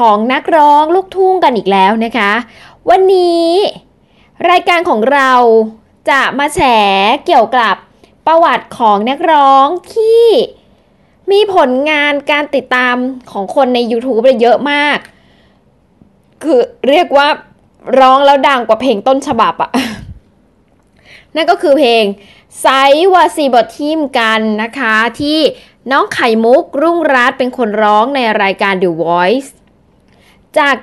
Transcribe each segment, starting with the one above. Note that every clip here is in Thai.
ของนักร้องลูกทุ่งกันอีกแล้วนะคะ วันนี้ รายการของเราจะมาแฉเกี่ยวกับประวัติของนักร้องที่มีผลงานการติดตามของคนใน YouTube เยเยอะมาก คือเรียกว่าร้องแล้วดังกว่าเพลงต้นฉบับอะนั่นก็คือเพลงไซวาซีบอทีมกันนะคะที่น้องไข่มุกรุ่งรัตเป็นคนร้องในรายการ The Voice จาก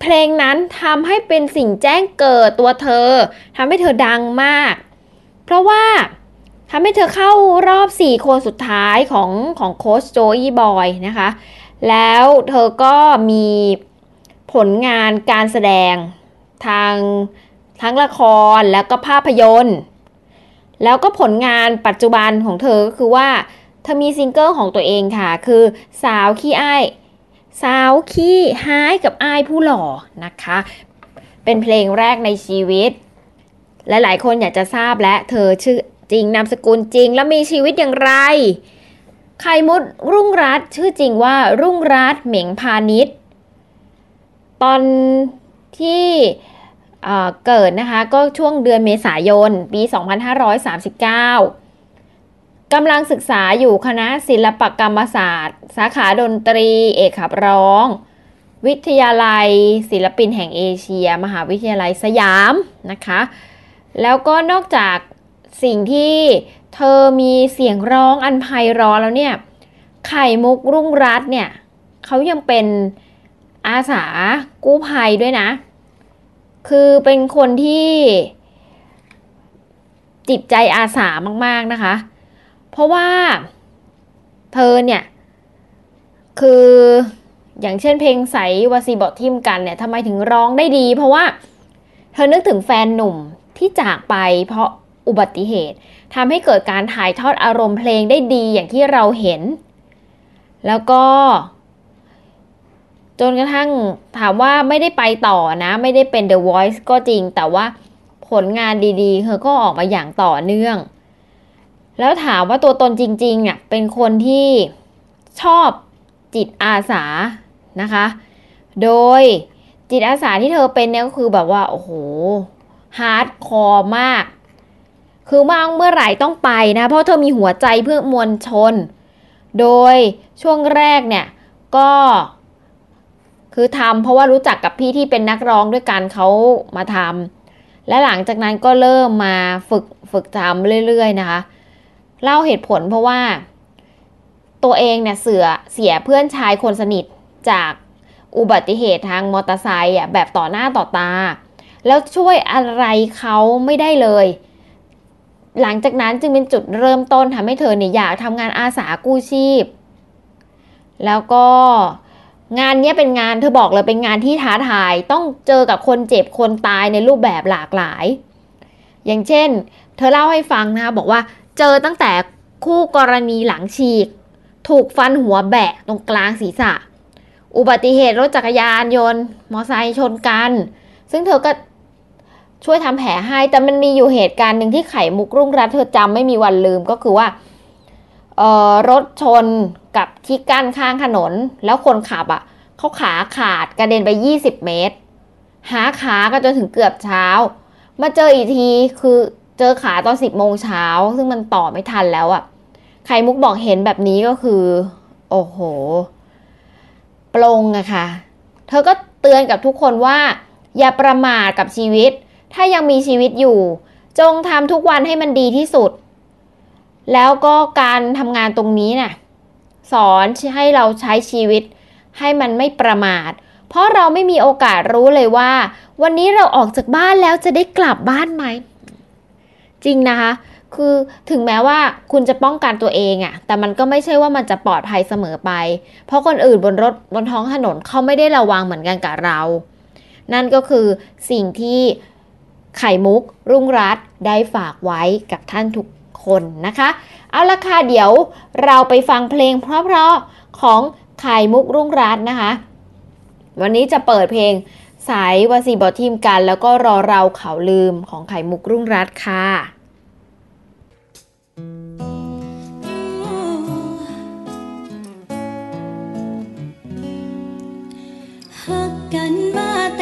เพลงนั้นทำให้เป็นสิ่งแจ้งเกิดตัวเธอทำให้เธอดังมาก เพราะว่าทำให้เธอเข้ารอบ 4 คนสุดท้ายของของโค้ชโจอีบอยนะคะ แล้วเธอก็มีผลงานการแสดงทางทั้งละครแล้วก็ภาพยนตร์ แล้วก็ผลงานปัจจุบันของเธอก็คือว่า เธอมีซิงเกิลของตัวเองค่ะ คือสาวขี้อ้าย สาวขี้หายกับอายผู้หล่อนะคะ เป็นเพลงแรกในชีวิตและหลายคนอยากจะทราบและเธอชื่อจริงนามสกุลจริง แล้วมีชีวิตอย่างไร ไข่มุดรุ่งรัตชื่อจริงว่ารุ่งรัตเหม็งพาณิชย์ตอนที่เอ่อเกิดนะคะก็ช่วงเดือนเมษายนปี 2539 กำลังศึกษาอยู่คณะศิลปกรรมศาสตร์ สาขาดนตรี เอกขับร้อง วิทยาลัย ศิลปินแห่งเอเชีย มหาวิทยาลัยสยามนะคะ แล้วก็นอกจากสิ่งที่เธอมีเสียงร้องอันไพเราะแล้วเนี่ย ไข่มุกรุ่งรัตเนี่ยเขายังเป็นอาสากู้ภัยด้วยนะ คือเป็นคนที่จิตใจอาสามากๆนะคะ เพราะว่าเธอเนี่ย คืออย่างเช่นเพลงใสวาซีบอทิมกันเนี่ยทำไมถึงร้องได้ดี เพราะว่าเธอนึกถึงแฟนหนุ่มที่จากไปเพราะอุบัติเหตุทำให้เกิดการถ่ายทอดอารมณ์เพลงได้ดีอย่างที่เราเห็น แล้วก็ จนกระทั่งถามว่าไม่ได้ไปต่อนะ ไม่ได้เป็น The Voice ก็จริง แต่ว่าผลงานดีๆ เธอก็ออกมาอย่างต่อเนื่อง แล้วถามว่าตัวตนจริงๆเนี่ยเป็นคนที่ชอบจิตอาสานะคะ โดยจิตอาสาที่เธอเป็นเนี่ยก็คือแบบว่าโอ้โห hardcore มาก คือว่างเมื่อไหร่ต้องไปนะ เพราะเธอมีหัวใจเพื่อมวลชน โดยช่วงแรกเนี่ยก็คือทำเพราะว่ารู้จักกับพี่ที่เป็นนักร้องด้วยกันเขามาทำและหลังจากนั้นก็เริ่มมาฝึกฝึกทำเรื่อยๆนะคะ เล่าเหตุผลเพราะว่า ตัวเองเนี่ยเสือเสียเพื่อนชายคนสนิทจากอุบัติเหตุทางมอเตอร์ไซค์อะแบบต่อหน้าต่อตา แล้วช่วยอะไรเขาไม่ได้เลย หลังจากนั้นจึงเป็นจุดเริ่มต้นทำให้เธอเนี่ยอยากทำงานอาสากู้ชีพ แล้วก็งานนี้เป็นงานเธอบอกเลยเป็นงานที่ท้าทายต้องเจอกับคนเจ็บคนตายในรูปแบบหลากหลาย อย่างเช่น เธอเล่าให้ฟังนะคะบอกว่า เจอตั้งแต่คู่กรณีหลังฉีก ถูกฟันหัวแบะตรงกลางศีรษะ อุบัติเหตุรถจักรยานยนต์ มอไซค์ชนกัน ซึ่งเธอก็ช่วยทำแผลให้ แต่มันมีอยู่เหตุการณ์หนึ่งที่ไข่มุกรุ่งรัตเธอจำไม่มีวันลืมก็คือว่าเอ่อรถชนกับที่กั้นข้างถนน แล้วคนขับอะเขาขาขาดกระเด็นไป 20 เมตร หาขาก็จนถึงเกือบเช้า มาเจออีกทีคือ จอขาตอน10โมงเช้า ซึ่งมันต่อไม่ทันแล้วอะไข่มุกบอกเห็นแบบนี้ก็คือ โอ้โหปลงอะค่ะ เธอก็เตือนกับทุกคนว่า อย่าประมาทกับชีวิต ถ้ายังมีชีวิตอยู่ จงทำทุกวันให้มันดีที่สุด แล้วก็การทำงานตรงนี้น่ะสอนให้เราใช้ชีวิต ให้มันไม่ประมาท เพราะเราไม่มีโอกาสรู้เลยว่า วันนี้เราออกจากบ้านแล้วจะได้กลับบ้านไหม จริงนะคะ คือถึงแม้ว่าคุณจะป้องกันตัวเองอะแต่มันก็ไม่ใช่ว่ามันจะปลอดภัยเสมอไป เพราะคนอื่นบนรถบนท้องถนนเขาไม่ได้ระวังเหมือนกันกับเรา นั่นก็คือสิ่งที่ไข่มุก รุ่งรัตได้ฝากไว้กับท่านทุกคนนะคะ เอาละค่ะเดี๋ยวเราไปฟังเพลงเพราะๆของไข่มุกรุ่งรัตนะคะ วันนี้จะเปิดเพลงสายวสีบอทีมกัน แล้วก็รอเราเขาลืมของไข่มุกรุ่งรัตค่ะ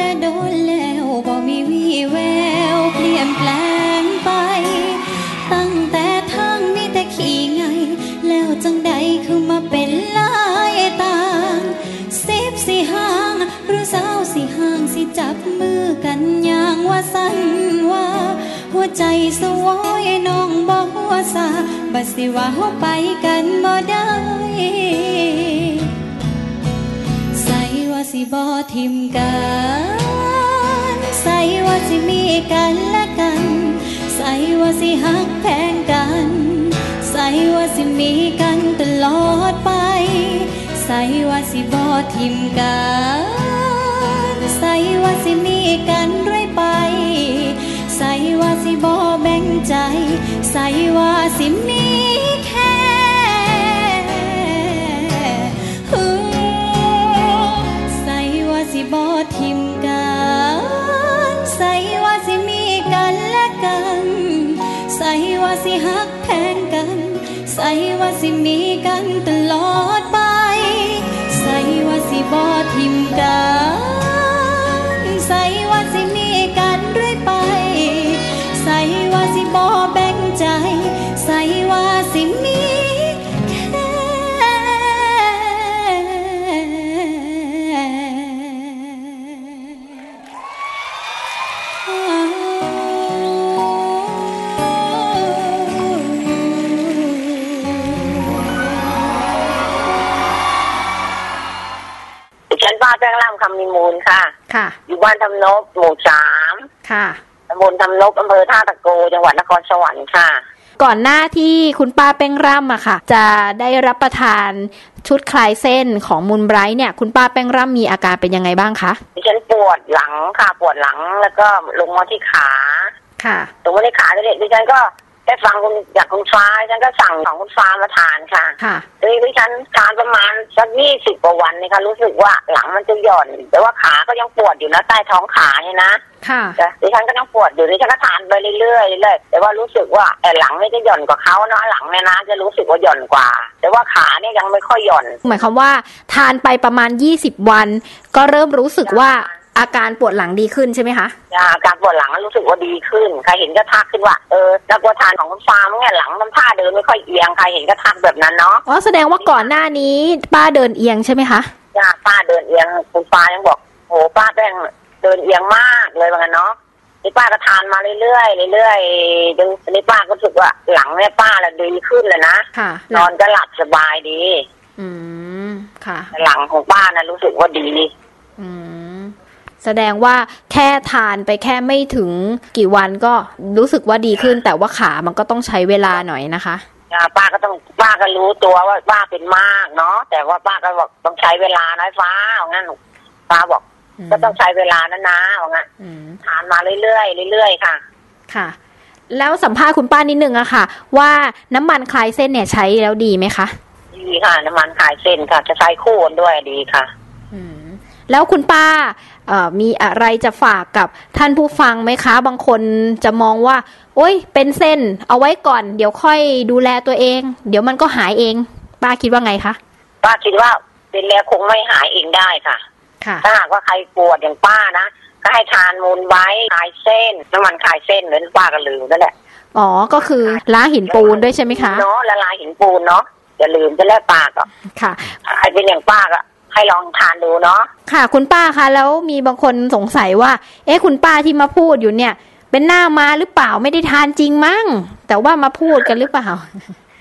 แต่โดนแล้วบ่มีวี่แววเปลี่ยนแปลงไป ตั้งแต่ทางมีแต่ขี้ไง แล้วจังใดคือมาเป็นลายต่างสิบสิห่างหรือสาวสิห่างสิจับมือกันอย่างว่าสั่นว่า หัวใจสวอยน้องบ่หัวซาบัดสิว่าเฮาไปกันบ่ได้ สิบอทิมกัน ใส่ว่าสิมีกันและกัน ใส่ว่าสิหักแพงกัน ใส่ว่าสิมีกันตลอดไป ใส่ว่าสิบอทิมกัน ใส่ว่าสิมีกันเรื่อยไป ใส่ว่าสิบอแบ่งใจ ใส่ว่าสิมีแค่ ว่หักแทงกัน ใส่ว่าสิมีกันตลอดไป ใส่ว่าสิบอทิมกัน มูลค่ะ ค่ะ อยู่บ้านทำนบหมู่สามค่ะตำบลทำนบอำเภอท่าตะโกจังหวัดนครสวรรค์ค่ะ ก่อนหน้าที่คุณป้าเป้งร่ำอะค่ะ จะได้รับประทานชุดคลายเส้นของมูลไบรท์เนี่ย คุณป้าแป้งร่ำมีอาการเป็นยังไงบ้างคะดิฉันปวดหลังค่ะปวดหลังแล้วก็ลงมาที่ขา ค่ะลงมาที่ขาเนี่ยดิฉันก็ ได้ฟังคุณจากคุณฟ้าดิฉันก็สั่งของคุณฟ้ามาทานค่ะค่ะทีนี้ดิฉันทานประมาณสักยี่สิบกว่าวันนี่ค่ะรู้สึกว่าหลังมันจะหย่อน แต่ว่าขาก็ยังปวดอยู่นะใต้ท้องขาเนี่ยนะค่ะจ้ะดิฉันก็ยังปวดอยู่ดิฉันก็ทานไปเรื่อยๆเรื่อยๆแต่ว่ารู้สึกว่าเออหลังไม่ได้หย่อนกว่าเขาเนาะหลังเนี่ยนะ จะรู้สึกว่าหย่อนกว่า แต่ว่าขาเนี่ยยังไม่ค่อยหย่อน หมายความว่า ทานไปประมาณ20วัน ก็เริ่มรู้สึกว่า อาการปวดหลังดีขึ้นใช่ไหมคะอาการปวดหลังรู้สึกว่าดีขึ้น ใครเห็นก็ทักขึ้นว่าเออนักประทานของคุณฟาร์มเนี่ยหลังมันท่าเดินไม่ค่อยเอียงใครเห็นก็ทักแบบนั้นเนาะอ๋อแสดงว่าก่อนหน้านี้ป้าเดินเอียงใช่ไหมคะจ้าป้าเดินเอียงคุณฟ้ายังบอกโหป้าแป้งเดินเอียงมากเลยว่างั้นเนาะนี่ป้าก็ทานมาเรื่อยๆเรื่อยๆจนนี่ป้าก็รู้สึกว่าหลังเนี่ยป้าละดีขึ้นเลยนะค่ะนอนก็หลับสบายดี อืมค่ะ หลังของป้านะรู้สึกว่าดี อืม แสดงว่าแค่ทานไปแค่ไม่ถึงกี่วันก็รู้สึกว่าดีขึ้น แต่ว่าขามันก็ต้องใช้เวลาหน่อยนะคะอ่าป้าก็ต้องป้าก็รู้ตัวว่าป้าเป็นมากเนาะแต่ว่าป้าก็บอกต้องใช้เวลาน้อยฟ้าว่างั้นป้าบอกอืมก็ต้องใช้เวลานะนะว่างั้นอืมทานมาเรื่อยๆเรื่อยๆค่ะ ค่ะ แล้วสัมภาษณ์คุณป้านิดนึงอะค่ะ ว่าน้ำมันคลายเส้นเนี่ยใช้แล้วดีไหมคะดีค่ะ น้ำมันขายเส้นค่ะ จะใช้คู่กันด้วยดีค่ะอืม แล้วคุณป้าเอ่อมีอะไรจะฝากกับท่านผู้ฟังไหมคะ บางคนจะมองว่า โอ๊ยเป็นเส้น เอาไว้ก่อน เดี๋ยวค่อยดูแลตัวเอง เดี๋ยวมันก็หายเอง ป้าคิดว่าไงคะป้าคิดว่าเป็นแล้วคงไม่หายเองได้ค่ะค่ะถ้าหากว่าใครปวดอย่างป้านะก็ให้ทานมูลไว้ขายเส้นน้ำมันขายเส้นเหมือนป้าก็ลืมนั่นแหละอ๋อ ก็คือล้างหินปูนด้วยใช่ไหมคะเนาะละลายหินปูนเนาะอย่าลืมจะแลกปากอะค่ะใครเป็นอย่างป้าก็ ให้ลองทานดูเนาะค่ะคุณป้าคะแล้วมีบางคนสงสัยว่า เอ๊ะคุณป้าที่มาพูดอยู่เนี่ย เป็นหน้ามาหรือเปล่าไม่ได้ทานจริงมั้งแต่ว่ามาพูดกันหรือเปล่า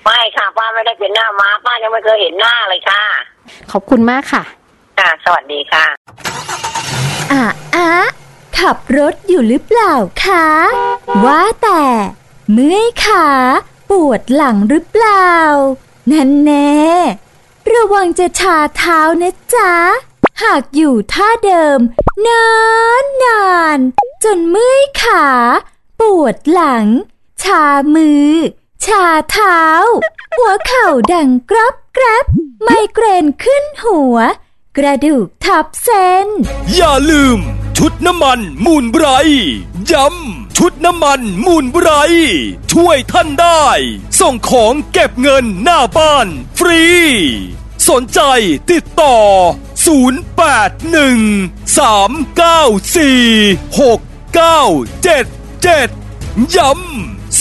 ไม่ค่ะป้าไม่ได้เป็นหน้าม้าป้ายังไม่เคยเห็นหน้าเลยค่ะ ขอบคุณมากค่ะ ค่ะ สวัสดีค่ะอะอะขับรถอยู่หรือเปล่าคะว่าแต่เมื่อยขาปวดหลังหรือเปล่านั่นแน่ ระวังจะชาเท้านะจ๊ะ หากอยู่ท่าเดิม นานนานๆจนเมื่อยขา ปวดหลัง ชามือ ชาเท้า หัวเข่าดังกรอบแกรบไมเกรนขึ้นหัว กระดูกทับเส้น อย่าลืม ชุดน้ำมันมูลไบร์ย้ำชุดน้ำมันมูลไบร์ช่วยท่านได้ ส่งของเก็บเงินหน้าบ้าน ฟรี สนใจติดต่อ 0813946977 ย้ำ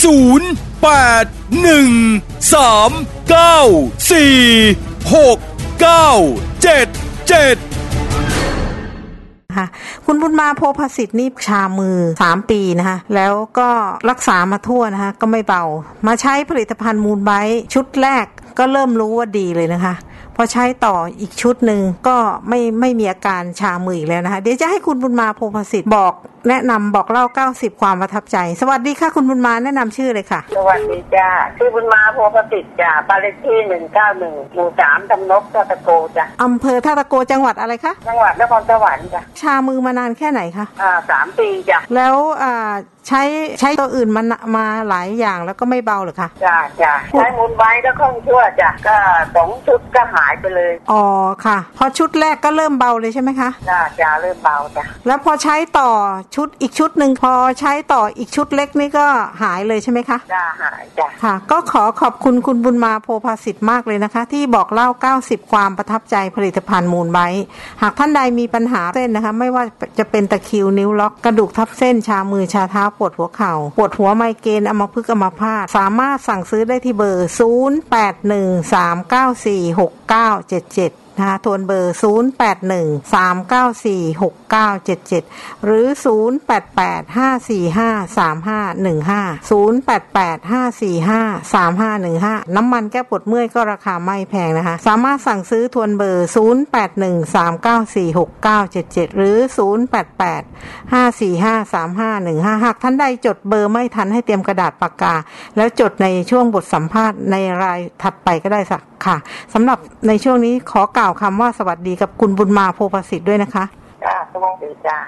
0813946977ค่ะคุณบุญมาโพภสิทธิ์นี่ชามือ 3 ปีนะคะแล้วก็รักษามาทั่วนะคะก็ไม่เบา มาใช้ผลิตภัณฑ์มูลไบชุดแรกก็เริ่มรู้ว่าดีเลยนะคะ อใช้ต่ออีกชุดหนึ่งก็ไม่ไม่มีอาการชามืออีกแล้วนะคะ เดี๋ยวจะให้คุณบุญมาโพภสิทธิ์บอกแนะนำบอกเล่า 90 ความประทับใจ สวัสดีค่ะคุณบุญมาแนะนำชื่อเลยค่ะ สวัสดีจ้าชื่อบุญมาโพประสิทธิ์จ้าบ้านเลขที่หนึ่งเก้าหนึ่งหมู่สามตำนกตะตะโกจ้ะอำเภอท่าตะโกจังหวัดอะไรคะจังหวัดนครสวรรค์จ้ะชามือมานานแค่ไหนคะอ่าสามปีจ้ะแล้วอ่าใช้ใช้ตัวอื่นมามาหลายอย่างแล้วก็ไม่เบาเหรอคะจ้าจ้าใช้มูลไว้ก็คล่องชั่วจ้ะก็สองชุดก็หายไปเลยอ๋อค่ะ พอชุดแรกก็เริ่มเบาเลยใช่ไหมคะจ้าจ้าเริ่มเบาจ้ะแล้วพอใช้ต่อชุดอีกชุดหนึ่งพอใช้ต่ออีกชุดเล็กนี่ก็หายเลยใช่ไหมคะจ้าหายจ้ะค่ะ ก็ขอขอบคุณคุณบุญมาโพภาสิทธิ์มากเลยนะคะ ที่บอกเล่า 90 ความประทับใจผลิตภัณฑ์มูลไบรท์หากท่านใดมีปัญหาเส้นนะคะ ไม่ว่าจะเป็นตะคริวนิ้วล็อกกระดูกทับเส้นชามือชาเท้าปวดหัวเข่าปวดหัวไมเกรนอัมพฤกษ์อัมพาตสามารถสั่งซื้อได้ที่เบอร์ 0813946977 นะคะทวนเบอร์ 0813946977 หรือ0885453515 น้ำมันแก้ปวดเมื่อยก็ราคาไม่แพงนะคะ สามารถสั่งซื้อทวนเบอร์ 0813946977 หรือ 0885453515 หากท่านใดจดเบอร์ไม่ทันให้เตรียมกระดาษปากกา แล้วจดในช่วงบทสัมภาษณ์ในรายถัดไปก็ได้สักค่ะสำหรับในช่วงนี้ขอกล่าวคำว่าสวัสดีกับคุณบุญมาโพประสิทธิ์ด้วยนะคะจ้าสวัสดีจ้า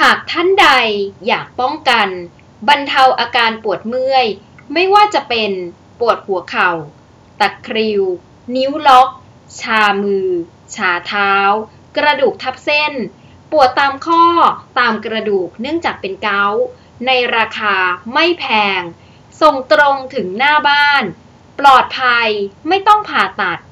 หากท่านใดอยากป้องกัน บรรเทาอาการปวดเมื่อย ไม่ว่าจะเป็นปวดหัวเข่า ตะคริว นิ้วล็อก ชามือ ชาเท้า กระดูกทับเส้น ปวดตามข้อตามกระดูกเนื่องจากเป็นเกาต์ในราคาไม่แพง ส่งตรงถึงหน้าบ้าน ปลอดภัยไม่ต้องผ่าตัดโ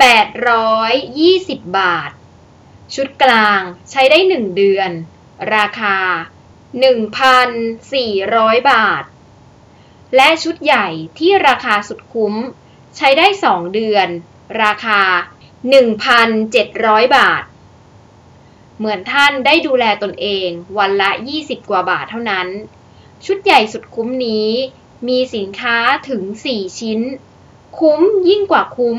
820 บาท ชุดกลางใช้ได้ 1 เดือน ราคา 1,400 บาท และชุดใหญ่ที่ราคาสุดคุ้ม ใช้ได้ 2 เดือน ราคา 1,700 บาท เหมือนท่านได้ดูแลตนเองวันละ 20 กว่าบาทเท่านั้น ชุดใหญ่สุดคุ้มนี้ มีสินค้าถึง 4 ชิ้น คุ้มยิ่งกว่าคุ้ม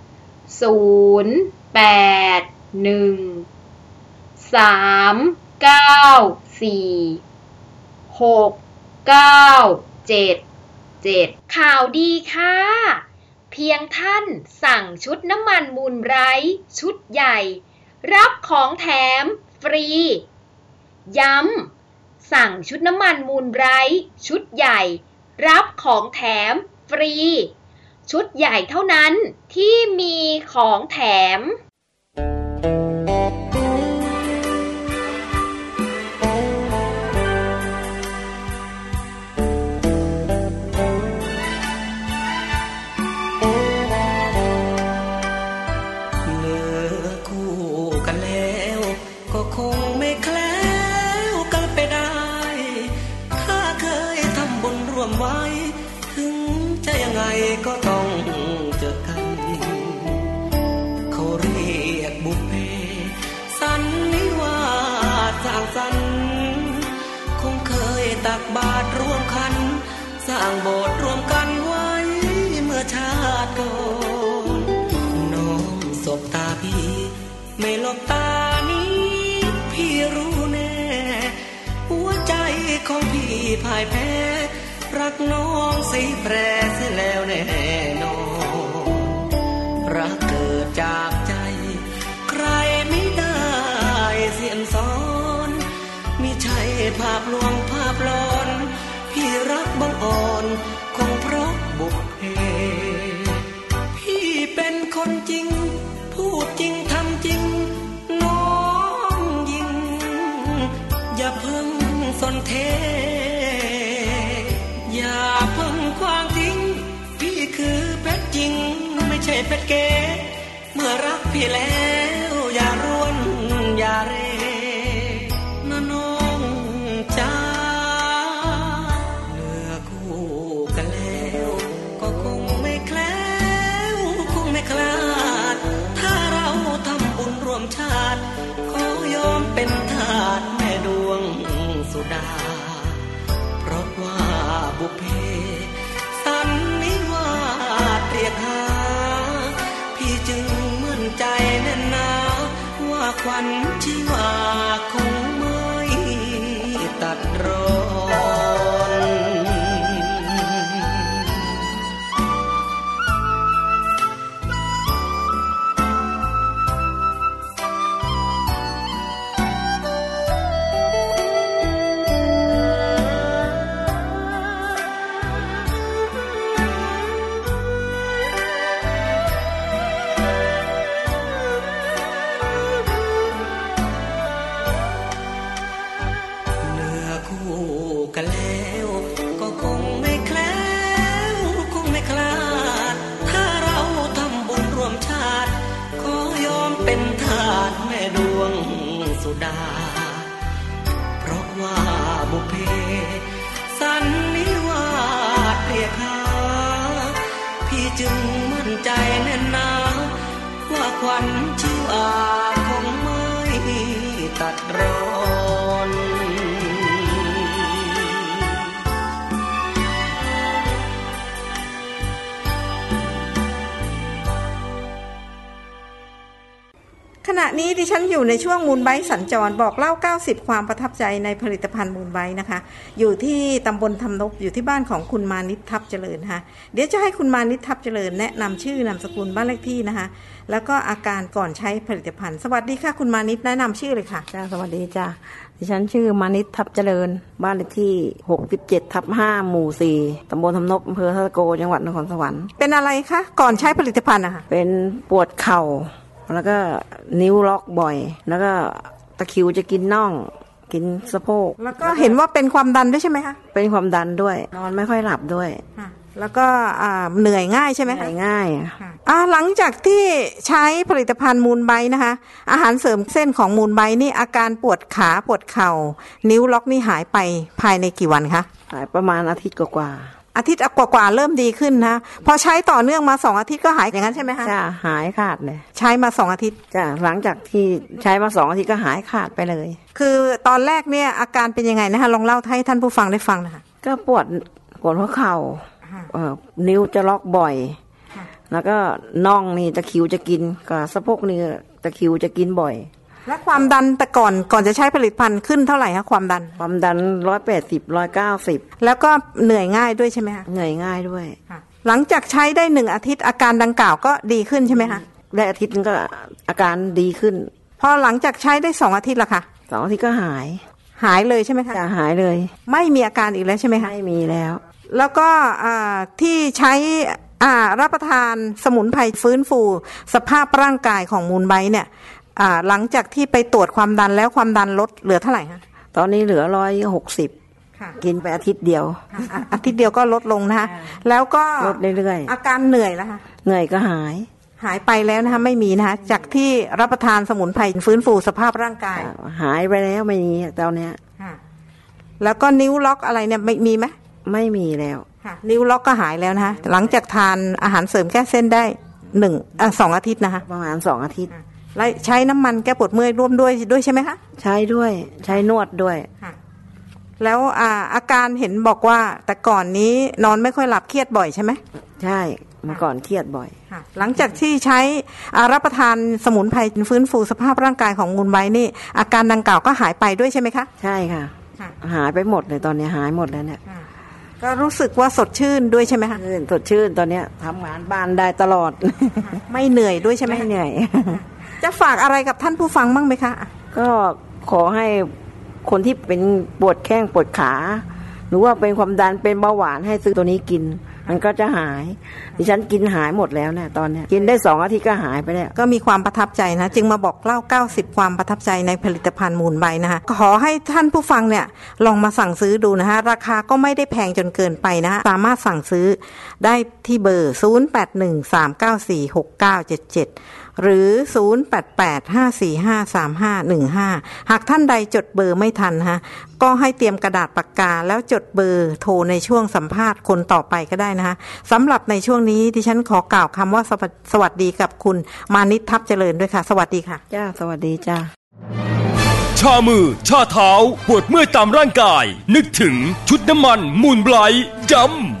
0 8 1 3 9 4 6 9 7 7ข่าวดีค่ะ เพียงท่านสั่งชุดน้ำมันมูลไบรท์ชุดใหญ่ รับของแถมฟรี ย้ำสั่งชุดน้ำมันมูลไบรท์ชุดใหญ่ รับของแถมฟรี ชุดใหญ่เท่านั้นที่มีของแถม ร้างโบสถ์รวมกันไว้เมื่อชาติก่อนน้องสบตาพี่ไม่หลบตานี้ พี่รู้แน่ หัวใจของพี่พ่ายแพ้ รักน้องสีแปร อ่อนคงเพราะบุพเพพี่เป็นคนจริง พูดจริงทำจริง น้องยิง อย่าเพิ่งสนเท อย่าเพิ่งความจริงพี่คือเพชรจริง ไม่ใช่เพชรเก๋เมื่อรักพี่แล้ว สเรียกหา พี่จึงมั่นใจ อยู่ในช่วงมูลไบต์สัญจรบอกเล่า 90 ความประทับใจในผลิตภัณฑ์มูลไบต์นะคะ อยู่ที่ตำบลทำนบอยู่ที่บ้านของคุณมานิดทับเจริญนะคะเดี๋ยวจะให้คุณมานิดทับเจริญแนะนำชื่อนามสกุลบ้านเลขที่นะคะ แล้วก็อาการก่อนใช้ผลิตภัณฑ์ สวัสดีค่ะคุณมานิดแนะนำชื่อเลยค่ะจ้าสวัสดีจ้าดิฉันชื่อมานิดทับเจริญ บ้านเลขที่ 67ทับ5หมู่ 4ตำบลทำนบอำเภอทะโกจังหวัดนครสวรรค์เป็นอะไรคะก่อนใช้ผลิตภัณฑ์อะค่ะเป็นปวดเข่า แล้วก็นิ้วล็อกบ่อย แล้วก็ตะคริวจะกินน่อง กินสะโพก แล้วก็เห็นว่าเป็นความดันด้วยใช่ไหมคะ เป็นความดันด้วย นอนไม่ค่อยหลับด้วยค่ะแล้วก็อ่าเหนื่อยง่ายใช่ไหมคะง่ายอ่าหลังจากที่ใช้ผลิตภัณฑ์มูลไบต์นะคะ อาหารเสริมเส้นของมูลไบต์นี่อาการปวดขาปวดเข่า นิ้วล็อกนี่หายไปภายในกี่วันคะ หายประมาณอาทิตย์กว่า อาทิตย์กว่าๆเริ่มดีขึ้นนะพอใช้ต่อเนื่องมาสองอาทิตย์ก็หายอย่างนั้นใช่ไหมคะๆจ้าหายขาดเลยใช้มาสองอาทิตย์จ้าหลังจากที่ใช้มาสองอาทิตย์ก็หายขาดไปเลย คือตอนแรกเนี่ยอาการเป็นยังไงนะคะลองเล่าให้ท่านผู้ฟังได้ฟังนะคะก็ปวดปวดหัวเข่าเอ่อนิ้วจะล็อกบ่อย แล้วก็น่องนี่ตะคริวจะกินกับสะโพกนี่ตะคริวจะกินบ่อย และความดันแต่ก่อนก่อนจะใช้ผลิตภัณฑ์ขึ้นเท่าไหร่คะความดัน ความดันร้อยแปดสิบร้อยเก้าสิบแล้วก็เหนื่อยง่ายด้วยใช่ไหมคะเหนื่อยง่ายด้วยหลังจากใช้ได้หนึ่งอาทิตย์อาการดังกล่าวก็ดีขึ้นใช่ไหมคะได้อาทิตย์นึงก็อาการดีขึ้น พอหลังจากใช้ได้สองอาทิตย์ละค่ะสองอาทิตย์ก็หาย หายเลยใช่ไหมคะจะหายเลย ไม่มีอาการอีกแล้วใช่ไหมคะไม่มีแล้ว แล้วก็อ่าที่ใช้อ่ารับประทานสมุนไพรฟื้นฟู สภาพร่างกายของมูลไบต์เนี่ย อ่าหลังจากที่ไปตรวจความดันแล้วความดันลดเหลือเท่าไหร่คะตอนนี้เหลือร้อยหกสิบค่ะกินไปอาทิตย์เดียวอะอาทิตย์เดียวก็ลดลงนะคะแล้วก็ลดเรื่อยอาการเหนื่อยแล้วค่ะๆเหนื่อยก็หาย หายไปแล้วนะคะไม่มีนะคะจากที่รับประทานสมุนไพรฟื้นฟูสภาพร่างกาย หายไปแล้วไม่มีตอนเนี้ยค่ะแล้วก็นิ้วล็อกอะไรเนี่ยไม่มีไหมไม่มีแล้วค่ะนิ้วล็อกก็หายแล้วนะคะหลังจากทานอาหารเสริมแก้เส้นได้หนึ่งอะสองอาทิตย์นะคะประมาณสองอาทิตย์ แล้วใช้น้ำมันแก้ปวดเมื่อยร่วมด้วยด้วยใช่ไหมคะใช้ด้วยใช้นวดด้วยแล้วอ่าอาการเห็นบอกว่า แต่ก่อนนี้นอนไม่ค่อยหลับเครียดบ่อยใช่ไหมใช่เมื่อก่อนเครียดบ่อยหลังจากที่ใช้อ่ารับประทานสมุนไพรฟื้นฟูสภาพร่างกายของมูลไบนี่ อาการดังกล่าวก็หายไปด้วยใช่ไหมคะใช่ค่ะค่ะ หายไปหมดเลยตอนนี้หายหมดแล้วเนี่ยก็รู้สึกว่าสดชื่นด้วยใช่ไหมคะชื่นสดชื่นตอนเนี้ยทำงานบ้านได้ตลอด ไม่เหนื่อยด้วยใช่ไหมไม่เหนื่อย จะฝากอะไรกับท่านผู้ฟังบ้างไหมคะก็ขอให้คนที่เป็นปวดแข้งปวดขา หรือว่าเป็นความดันเป็นเบาหวานให้ซื้อตัวนี้กิน มันก็จะหาย ดิฉันกินหายหมดแล้วเนี่ยตอนเนี้ยกินได้สองอาทิตย์ก็หายไปแล้วก็มีความประทับใจนะ จึงมาบอกเล่า 90 ความประทับใจในผลิตภัณฑ์มูลใบนะคะขอให้ท่านผู้ฟังเนี่ยลองมาสั่งซื้อดูนะคะราคาก็ไม่ได้แพงจนเกินไปนะสามารถสั่งซื้อได้ที่เบอร์ 0813946977 หรือ 0885453515 หากท่านใดจดเบอร์ไม่ทันนะคะก็ให้เตรียมกระดาษปากกา แล้วจดเบอร์โทรในช่วงสัมภาษณ์คนต่อไปก็ได้นะคะสำหรับในช่วงนี้ดิฉันขอกล่าวคำว่าสวัสสวัสดีกับคุณมานิดทับเจริญด้วยค่ะ สวัสดีค่ะ จ้า สวัสดีจ้าชามือ ชาเท้า ปวดเมื่อยตามร่างกาย นึกถึงชุดน้ำมันมูลไบรท์ดำ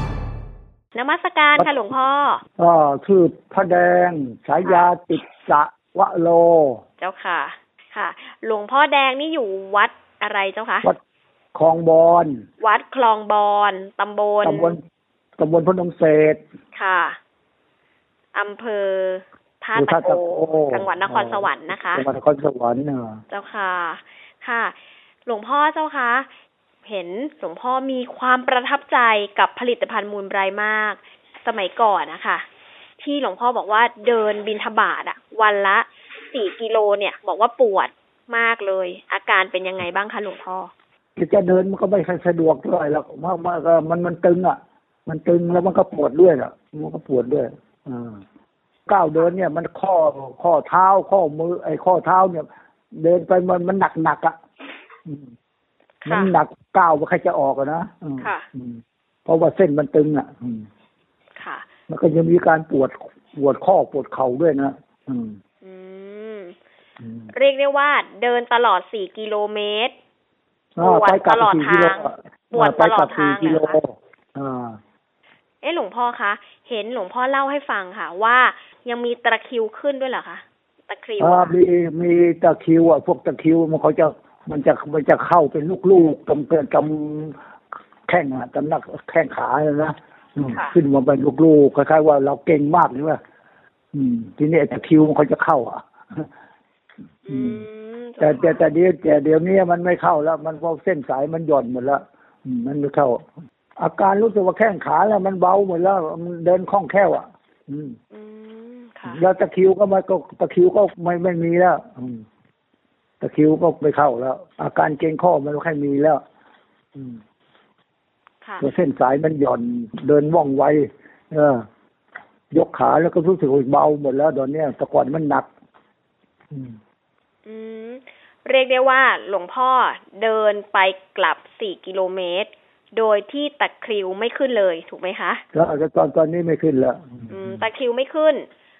7 นมัสการค่ะหลวงพ่อก็ชื่อพระแดงฉายาติดสะวะโล เจ้าค่ะ ค่ะ หลวงพ่อแดงนี่อยู่วัดอะไรเจ้าคะวัดคลองบอนวัดคลองบอนตำบลตำบลตำบลพนมเศษค่ะอำเภอท่าอยู่ตะท่าโกตะโกจังหวัดนครสวรรค์นะคะจังหวัดนครสวรรค์เนอะเจ้าค่ะ ค่ะ หลวงพ่อเจ้าคะ เห็นหลวงพ่อมีความประทับใจกับผลิตภัณฑ์มูลไบร์มาก สมัยก่อนนะคะ ที่หลวงพ่อบอกว่าเดินบินทบาทอะวันละสี่กิโลเนี่ย บอกว่าปวดมากเลย อาการเป็นยังไงบ้างคะหลวงพ่อจะเดินมันก็ไม่ค่อยสะดวกเท่าไหร่หรอกมันมันก็มันมันตึงอะ มันตึงแล้วมันก็ปวดด้วยอะ มันก็ปวดด้วยอ่าก้าวเดินเนี่ย มันข้อข้อเท้าข้อมือ ไอ้ข้อเท้าเนี่ย เดินไปมันมันหนักหนักอะ อืมค่ะมันหนักก้าวมันใครจะออกอะนะอืมค่ะอืมเพราะว่าเส้นมันตึงอะอืมค่ะ มันก็ยังมีการปวดปวดข้อปวดเข่าด้วยนะอืมอืมอืมเรียกได้ว่าเดินตลอดสี่กิโลเมตรอ่าปวดไปกลับตลอดสี่กิโลทางปวดอ่าไปกลับตลอดสี่ทางกิโลเหรอคะอ่าเอ๊ะหลวงพ่อคะ เห็นหลวงพ่อเล่าให้ฟังค่ะ ว่ายังมีตะคริวขึ้นด้วยเหรอคะตะคริวอ่าอะมีมีตะคริวอะพวกตะคริวมันเขาจะ มันจะมันจะเข้าเป็นลูกๆกำเกินกำแข้งอะกำนักแข้งขาเลยนะอืมขึ้นมาเป็นลูกๆคล้ายๆว่าเราเก่งมากใช่ไหมอืมทีนี้ไอ้ตะคริวมันเขาจะเข้า อะอืมแต่แต่แต่เดี๋ยวแต่เดี๋ยวนี้มันไม่เข้าแล้ว มันเพราะเส้นสายมันหย่อนหมดแล้วอืมมันไม่เข้า อาการรู้สึกว่าแข้งขาแล้วมันเบาหมดแล้วมันเดินคล่องแคล่วอะ อืมอืมค่ะแล้วตะคริวก็ไมาก็ตะคริวก็ไม่ไม่มีแล้ว อืม ตะคริวก็ไม่เข้าแล้ว อาการเกร็งข้อมันไม่ค่อยมีแล้ว อืมค่ะตัวเส้นสายมันหย่อนเดินว่องไวเออยกขาแล้วก็รู้สึกว่าเบาหมดแล้วตอนเนี้ยแต่ก่อนมันหนัก อืมอืมเรียกได้ว่าหลวงพ่อเดินไปกลับสี่กิโลเมตร โดยที่ตะคริวไม่ขึ้นเลยถูกไหมคะแล้วอาจจะตอนตอนนี้ไม่ขึ้นแล้วอืมตะคริวไม่ขึ้น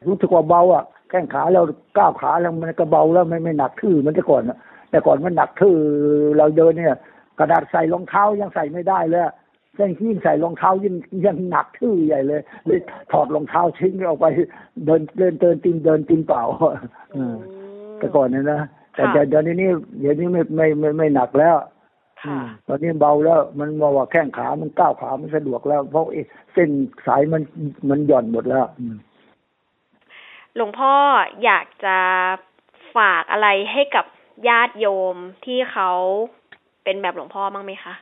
รู้สึกว่าเบาอะ แข้งขาเราก้าวขาแล้วมันก็เบาแล้วไม่ไม่หนักทื่อเหมันแต่ก่อนอะแต่ก่อนมันหนักทื่อเราเดินเนี่ย กระดาษใส่รองเท้ายังใส่ไม่ได้เลยอะเส้นยิ่งใส่รองเท้ายิ่งยังหนักทื่อใหญ่เลยเลยถอดรองเท้าทิ้งออกไปเดินเดินเดินตีนเดินตีนเปล่าเออแต่ก่อนเนี่ยนะแต่ค่ะเดี๋ยวเดี๋ยวนี้นี่เดี๋ยวนี้ไม่ไม่ไม่ไม่หนักแล้วอืค่ะมตอนนี้เบาแล้วมันมาว่าแข้งขามันก้าวขามันสะดวกแล้ว เพราะไอ้เส้นสายมันมันหย่อนหมดแล้วอืม หลวงพ่ออยากจะฝากอะไรให้กับญาติโยมที่เขาเป็นแบบหลวงพ่อบ้างไหมคะ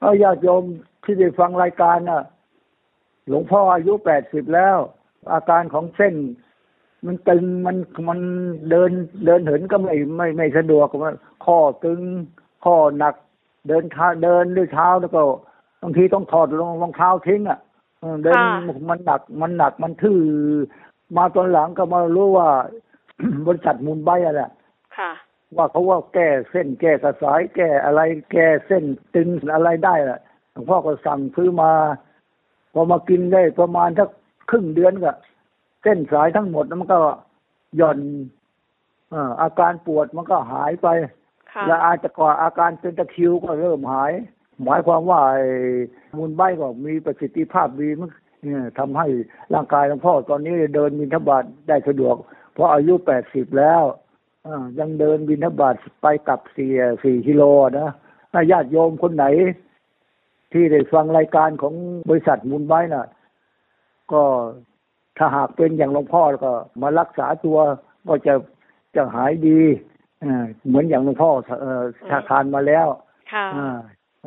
เอาญาติโยมที่ได้ฟังรายการน่ะ หลวงพ่ออายุแปดสิบแล้ว อาการของเส้น มันตึงมันมันเดินเดินเหินก็ไม่ไม่ไม่สะดวกมันข้อตึงข้อหนัก เดินเท้าเดินด้วยเท้าแล้วก็บางทีต้องถอดรองรองเท้าทิ้งอะเออเดินค่ะมันหนักมันหนักมันทื่อ มาตอนหลังก็มารู้ว่า บริษัทมูลไบอะแหละค่ะว่าเขาว่าแก้เส้นแก้กระสาย แก้อะไรแก้เส้นตึงอะไรได้ล่ะหลวงพ่อก็สั่งซื้อมา พอมากินได้ประมาณสักครึ่งเดือนก็เส้นสายทั้งหมดมันก็หย่อนเอ่ออาการปวดมันก็หายไปค่ะและอาจจะก่อนอาการเป็นตะคริวก็เริ่มหาย หมายความว่าไอ้มูลใบก็มีประสิทธิภาพดีมัน เนี่ยทำให้ร่างกายหลวงพ่อตอนนี้เดินบินทบาทได้สะดวก เพราะอายุแปดสิบแล้วอ่ายังเดินบินทบาทไปกลับสี่สี่กิโลนะถ้าญาติโยมคนไหน ที่ได้ฟังรายการของบริษัทมูลไบน่ะ ก็ถ้าหากเป็นอย่างหลวงพ่อแล้วก็ มารักษาตัวก็จะจะหายดีอ่าเหมือนอย่างหลวงพ่อเอ่อถ้าทานมาแล้ว ค่ะอ่า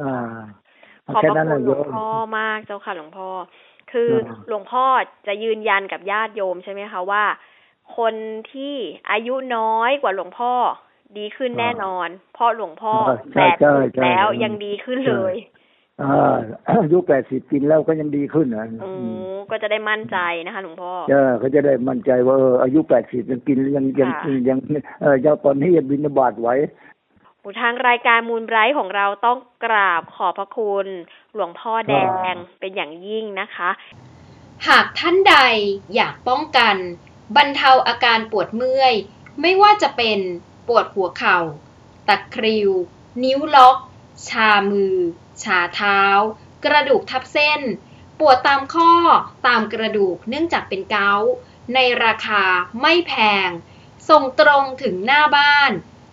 อ่าขอบพแค่ระนั้นคุนะณหโยลวงมพ่อมากเจ้าค่ะหลวงพ่อ คือเออหลวงพ่อจะยืนยันกับญาติโยมใช่ไหมคะว่า คนที่อายุน้อยกว่าหลวงพ่อดีขึ้นแน่นอน เพราะหลวงพ่อใช่แปดใช่สิบใช่แล้วอืมยังดีขึ้นเลยเออ่าอายุแปดสิบกินแล้วก็ยังดีขึ้นนะโอ้ก็จะได้มั่นใจนะคะหลวงพ่อเออเขาจะได้มั่นใจว่าเอออายุแปดสิบยังกินยังยังค่ะยังเออยังตอนนี้ยังบินบาตไหวโอ้ ทางรายการมูลไบรท์ของเราต้องกราบขอบพระคุณ หลวงพ่อแดงเป็นอย่างยิ่งนะคะ หากท่านใดอยากป้องกัน บรรเทาอาการปวดเมื่อย ไม่ว่าจะเป็นปวดหัวเข่าตะคริว นิ้วล็อก ชามือ ชาเท้า กระดูกทับเส้น ปวดตามข้อตามกระดูกเนื่องจากเป็นเกาต์ในราคาไม่แพง ส่งตรงถึงหน้าบ้าน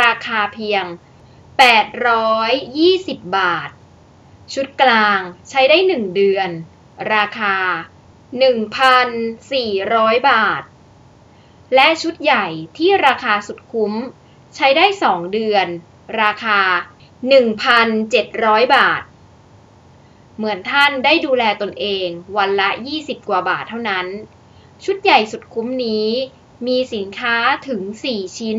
ราคาเพียง 820 บาท ชุดกลางใช้ได้ 1 เดือน ราคา 1,400 บาท และชุดใหญ่ที่ราคาสุดคุ้ม ใช้ได้ 2 เดือน ราคา 1,700 บาท เหมือนท่านได้ดูแลตนเองวันละ 20 กว่าบาทเท่านั้น ชุดใหญ่สุดคุ้มนี้มีสินค้าถึง 4 ชิ้น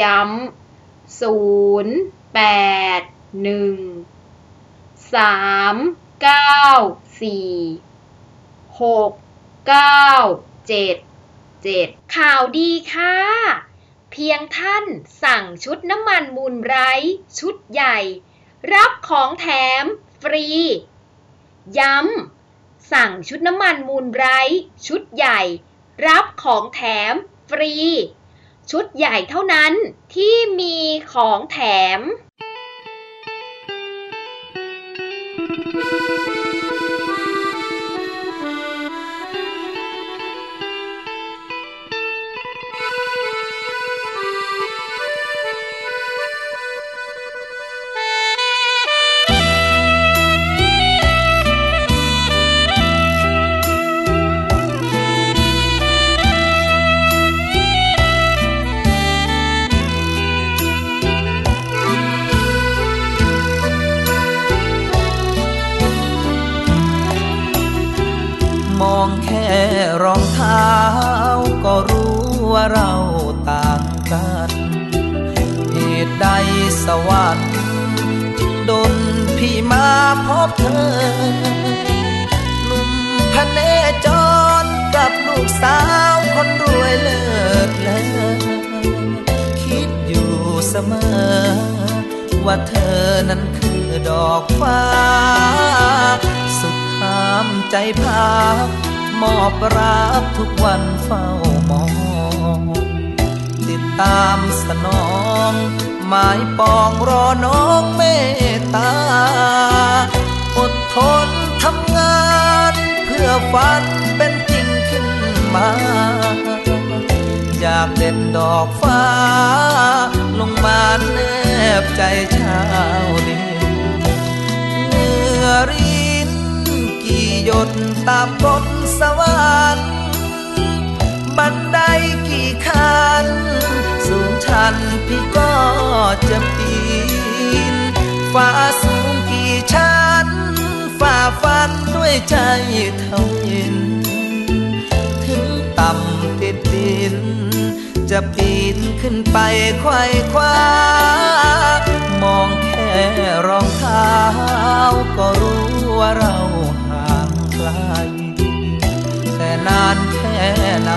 ย้ำศูนย์แปดหนึ่งสามเก้าสี่หกเก้าเจ็ดเจ็ดข่าวดีค่ะ เพียงท่านสั่งชุดน้ำมันมูลไบรท์ชุดใหญ่ รับของแถมฟรี ย้ำสั่งชุดน้ำมันมูลไบรท์ชุดใหญ่ รับของแถมฟรี ชุดใหญ่เท่านั้นที่มีของแถม พี่มาพบเธอ หนุ่มพเนจรกับลูกสาวคนรวยเลิศเลอคิดอยู่เสมอ ว่าเธอนั้นคือดอกฟ้า สุดห้ามใจพักมอบรักทุกวันเฝ้ามอง ติดตามสนอง หมายปองรอน้องเม ตา อดทนทำงาน เพื่อฝันเป็นจริงขึ้นมาอยากเด็ดดอกฟ้า ลงมาแนบใจชาวดินเหงื่อรินกี่หยดตามบนสวรรค์บันไดกี่ขั้นสูงชันพี่ก็จะปีน ฟ้าสูงกี่ชั้นฝ่าฟันด้วยใจทวินถึงต่ำติดดิน จะปีนขึ้นไปควายคว้ามองแค่รองเท้า ก็รู้ว่าเราห่างไกล แต่นานแค่ไหน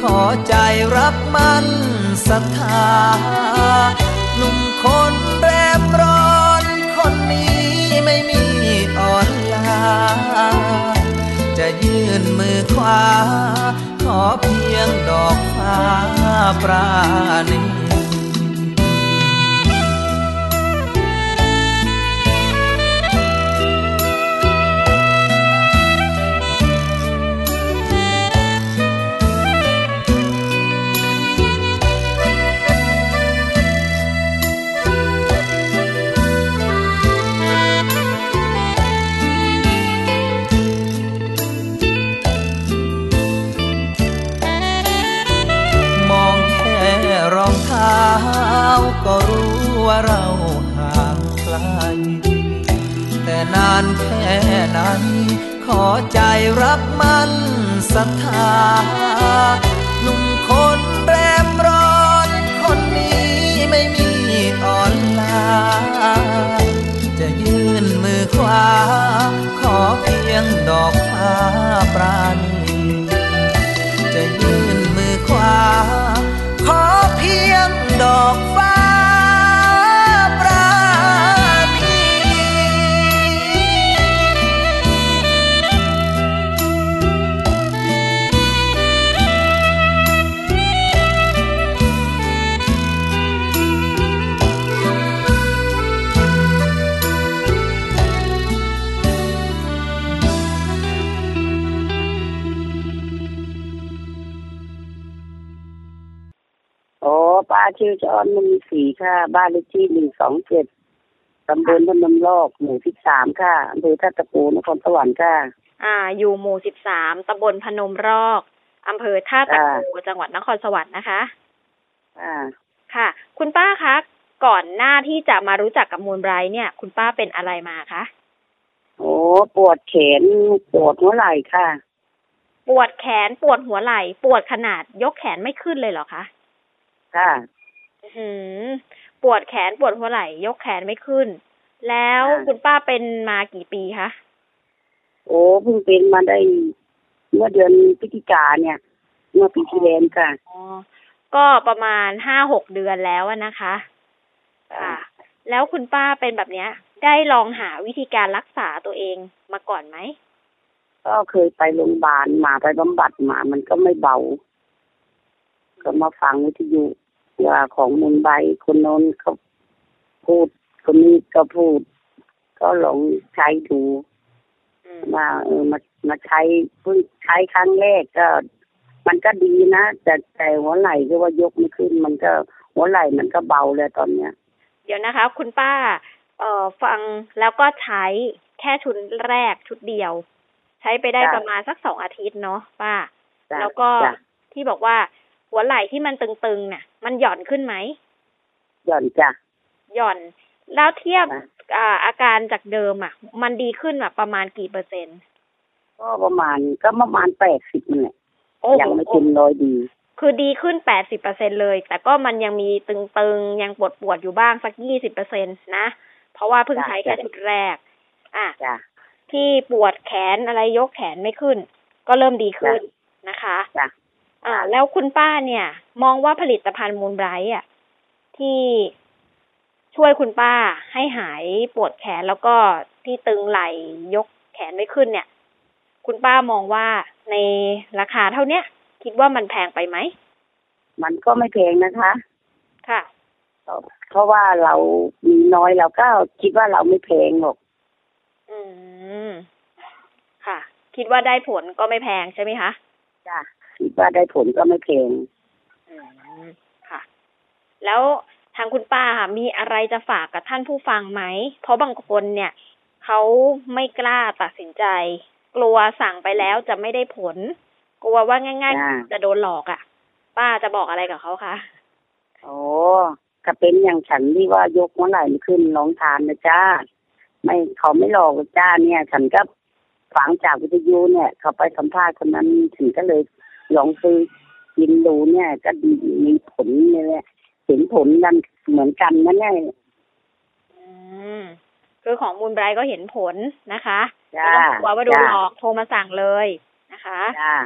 ขอใจรักมันศรัทธาหนุ่มคน ยื่นมือคว้า ขอเพียงดอกฟ้าปราณี เท้าก็รู้ว่าเราห่างไกล แต่นานแค่ไหนขอใจรักมันศรัทธาหนุ่มคนแรมร้อนคนนี้ไม่มีอ่อนลา จะยื่นมือขวาขอเพียงดอกฟ้าปราณี ดอกฟ้า ป้าชื่อจอนมันมีสีค่ะ บ้านเลขที่หนึ่งสองเจ็ดตำบลพนมโลกหมู่ที่สามค่ะอำเภอท่าตะปูนครสวรรค์ค่ะ อ่า อยู่หมู่สิบสามตำบลพนมรอกอำเภอท่าตะโกจังหวัดนครสวรรค์นะคะ อ่า ค่ะ คุณป้าคะ ก่อนหน้าที่จะมารู้จักกับมูลไบรท์เนี่ย คุณป้าเป็นอะไรมาคะ โอ้ปวดแขนปวดหัวไหล่ค่ะ ปวดแขนปวดหัวไหล่ ปวดขนาดยกแขนไม่ขึ้นเลยเหรอคะ ค่ะอื้อหือปวดแขนปวดหัวไหล่ยกแขนไม่ขึ้น แล้วค่ะคุณป้าเป็นมากี่ปีคะโอ้เพิ่งเป็นมาได้เมื่อเดือนพฤศจิกาเนี่ย เมื่อปีที่แล้วค่ะอ๋อก็ประมาณห้าหกเดือนแล้วอะนะคะค่ะแล้วคุณป้าเป็นแบบเนี้ย ได้ลองหาวิธีการรักษาตัวเองมาก่อนไหมก็เคยไปโรงพยาบาลมาไปบำบัดมา มันก็ไม่เบา ก็มาฟังวิทยุว่าของมุนใบคนโน้นเขาพูดคนนี้ก็พูด ก็ลองใช้ดูอืมมาเออมามาใช้เพิ่งใช้ครั้งแรกก็ มันก็ดีนะแต่แต่หัวไหล่ก็ว่ายกไม่ขึ้น มันก็หัวไหล่มันก็เบาเลยตอนเนี้ย เดี๋ยวนะคะ คุณป้า เอ่อฟังแล้วก็ใช้แค่ชุดแรกชุดเดียว ใช้ไปได้จ้ะประมาณสักสองอาทิตย์เนาะป้าจ้ะแล้วก็จ้ะที่บอกว่า หัวไหล่ที่มันตึงๆน่ะ มันหย่อนขึ้นไหมหย่อนจ้ะหย่อน แล้วเทียบจ้ะอ่าอาการจากเดิมอะ มันดีขึ้นแบบประมาณกี่เปอร์เซ็นต์ก็ประมาณก็ประมาณแปดสิบนี่นแหละโอ้โหยังไม่เต็มร้อยดี คือดีขึ้นแปดสิบเปอร์เซ็นเลย แต่ก็มันยังมีตึงๆ ยังปวดปวดๆอยู่บ้างสักยี่สิบเปอร์เซ็นตนะ เพราะว่าเพิ่งจ้ะใช้แค่จ้ะชุดแรก อะจ้ะที่ปวดแขนอะไรยกแขนไม่ขึ้น ก็เริ่มดีขึ้นนะคะจ้ะ อ่า แล้วคุณป้าเนี่ย มองว่าผลิตภัณฑ์มูลไบรท์อะที่ช่วยคุณป้าให้หายปวดแขนแล้วก็ที่ตึงไหล่ยกแขนไม่ขึ้นเนี่ย คุณป้ามองว่าในราคาเท่าเนี้ยคิดว่ามันแพงไปไหม มันก็ไม่แพงนะคะ ค่ะ เพราะว่าเรามีน้อยเราก็คิดว่าเราไม่แพงหรอก อืม ค่ะ คิดว่าได้ผลก็ไม่แพงใช่ไหมคะ จ้ะ คิดว่าได้ผลก็ไม่แพงอืมค่ะ แล้วทางคุณป้าค่ะมีอะไรจะฝากกับท่านผู้ฟังไหม เพราะบางคนเนี่ยเขาไม่กล้าตัดสินใจ กลัวสั่งไปแล้วจะไม่ได้ผล กลัวว่าง่ายจ้ะๆจะโดนหลอกอะ ป้าจะบอกอะไรกับเขาคะโอ้ก็เป็นอย่างฉันที่ว่ายกเมื่อไหร่ไม่ขึ้นร้องทานนะจ้าไม่เขาไม่หลอกหรอกจ้าเนี่ย ฉันก็ฝังจากวิทยุเนี่ย เขาไปสัมภาษณ์คนนั้นฉันก็เลย ลองซื้อกินดูเนี่ยก็ดีมีผลเนี่ยเห็นผลกันเหมือนกันนะเนี่ยอืมคือของมูลไบรท์ก็เห็นผลนะคะจ้าไม่ต้องกลัวว่าโดนจ้าหลอกโทรมาสั่งเลยนะคะจ้า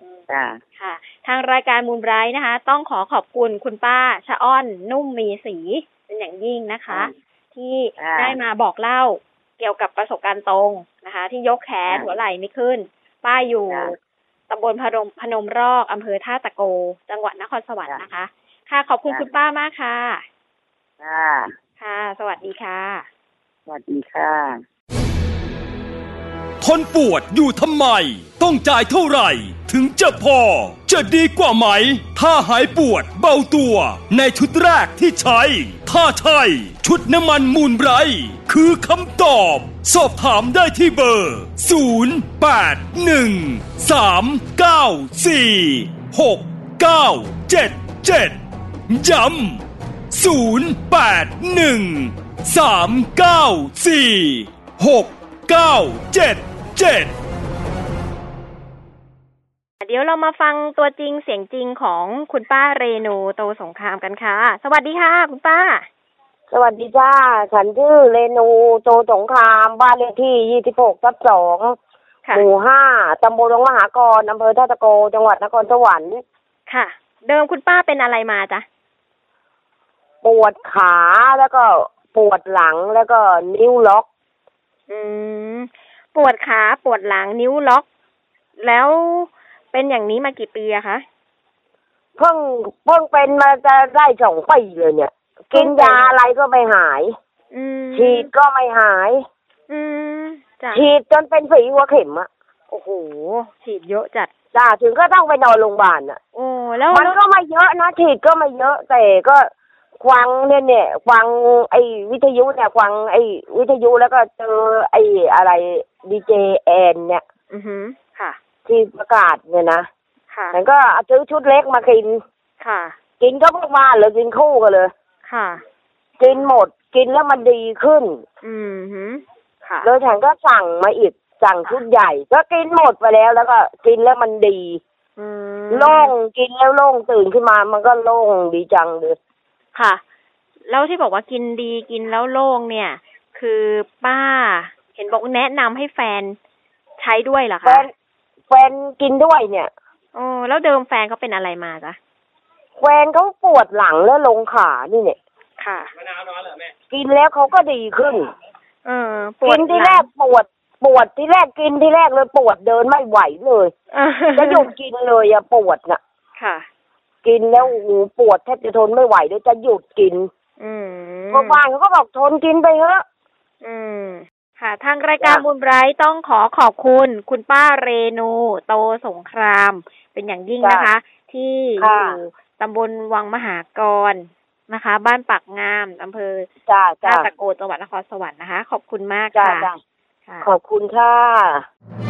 อืมจ้าค่ะ ทางรายการมูลไบรท์นะคะ ต้องขอขอบคุณคุณป้าชะอ้อนนุ่มมีสีเป็นอย่างยิ่งนะคะ ที่อ่าได้มาบอกเล่าเกี่ยวกับประสบการณ์ตรงนะคะ ที่ยกแขนอ่าหัวไหล่ไม่ขึ้น ป้าอยู่จ้า ตำบลพนมพนมรอกอำเภอท่าตะโก จังหวัดนครสวรรค์นะคะ ค่ะ ขอบคุณคุณป้ามากค่ะ ค่ะ ค่ะ สวัสดีค่ะ สวัสดีค่ะ ทนปวดอยู่ทำไม ต้องจ่ายเท่าไหร่ ถึงจะพอ จะดีกว่าไหม ถ้าหายปวดเบาตัว ในชุดแรกที่ใช้ ถ้าใช่ชุดน้ำมันมูลไบร์คือคำตอบ สอบถามได้ที่เบอร์ 0 8 1 3 9 4 6 9 7 7ย้ำ0 8 1 3 9 4 6 9 7 7เดี๋ยวเรามาฟังตัวจริงเสียงจริงของคุณป้าเรนูโตสงครามกันค่ะ สวัสดีค่ะ คุณป้า สวัสดีจ้าฉันชื่อเรนูโตสงครามบ้านเลขที่ยี่สิบหกทับสองค่ะหมู่ห้าตำบลหลวงมหากรอำเภอท่าตะโก จังหวัดนครสวรรค์ค่ะ เดิมคุณป้าเป็นอะไรมาจ๊ะปวดขาแล้วก็ปวดหลังแล้วก็นิ้วล็อก อืมป วดขาปวดหลังนิ้วล็อก แล้วเป็นอย่างนี้มากี่ปีอะคะเพิ่งเพิ่งเป็นมาจะได้สองปีเลยเนี่ย กินยาอะไรก็ไม่หาย อืมฉีดก็ไม่หาย อืมจ้ะฉีดจนเป็นฝีหัวเข็มอะโอ้โห ฉีดเยอะจัด จ้าถึงก็ต้องไปนอนโรงพยาบาลอะโอ้แล้วมันแล้วก็ไม่เยอะนะฉีดก็ไม่เยอะแต่ก็ ฟังเนี่ยเนี่ยฟังไอ้วิทยุเนี่ยฟังไอ้วิทยุแล้วก็เจอไอ้อะไรดีเจแอนเนี่ย อือหือค่ะ ที่ประกาศเนี่ยนะค่ะฉันก็ซื้อชุดเล็กมากิน ค่ะ กินก็พวกบ้านเลยกินคู่กันเลย ค่ะ กินหมดกินแล้วมันดีขึ้น อืมหือค่ะแล้วฉันก็สั่งมาอีกสั่งชุดใหญ่ ก็กินหมดไปแล้วแล้วก็กินแล้วมันดีอืมโล่งกินแล้วโล่งตื่นขึ้นมามันก็โล่งดีจังเลย ค่ะ แล้วที่บอกว่ากินดีกินแล้วโล่งเนี่ย คือป้า เห็นบอกแนะนำให้แฟนใช้ด้วยเหรอแฟคะนแฟนกินด้วยเนี่ยโอ้แล้วเดิมแฟนเขาเป็นอะไรมาจ๊ะแฟนเขาปวดหลังแล้วลงขานี่เนี่ย ค่ะ กินแล้วเขาก็ดีขึ้น เออปวกิดนที่หแรลักปวดปวดที่แรกกินที่แรกเลยปวดเดินไม่ไหวเลยงจะหยุดกินเลยอะปวดน่ะ ค่ะ กินแล้วโอ้โหปวดแทบจะทนไม่ไหวเลยจะหยุดกินอืมพวกบ้านเขาก็บอกทนกินไปเถอะอืม ค่ะ ทางรายการจ้ะมูลไบรท์ต้องขอขอบคุณ คุณป้าเรนู โตสงคราม เป็นอย่างยิ่งนะคะ ที่อค่ะยู่ตำบลวังมหากรนะคะ บ้านปากงามอำเภอจ้าท่าจ้าตะโกจังหวัดนครสวรรค์นะคะ ขอบคุณมากจ้าค่ะจ้าค่ะ ขอบคุณค่ะ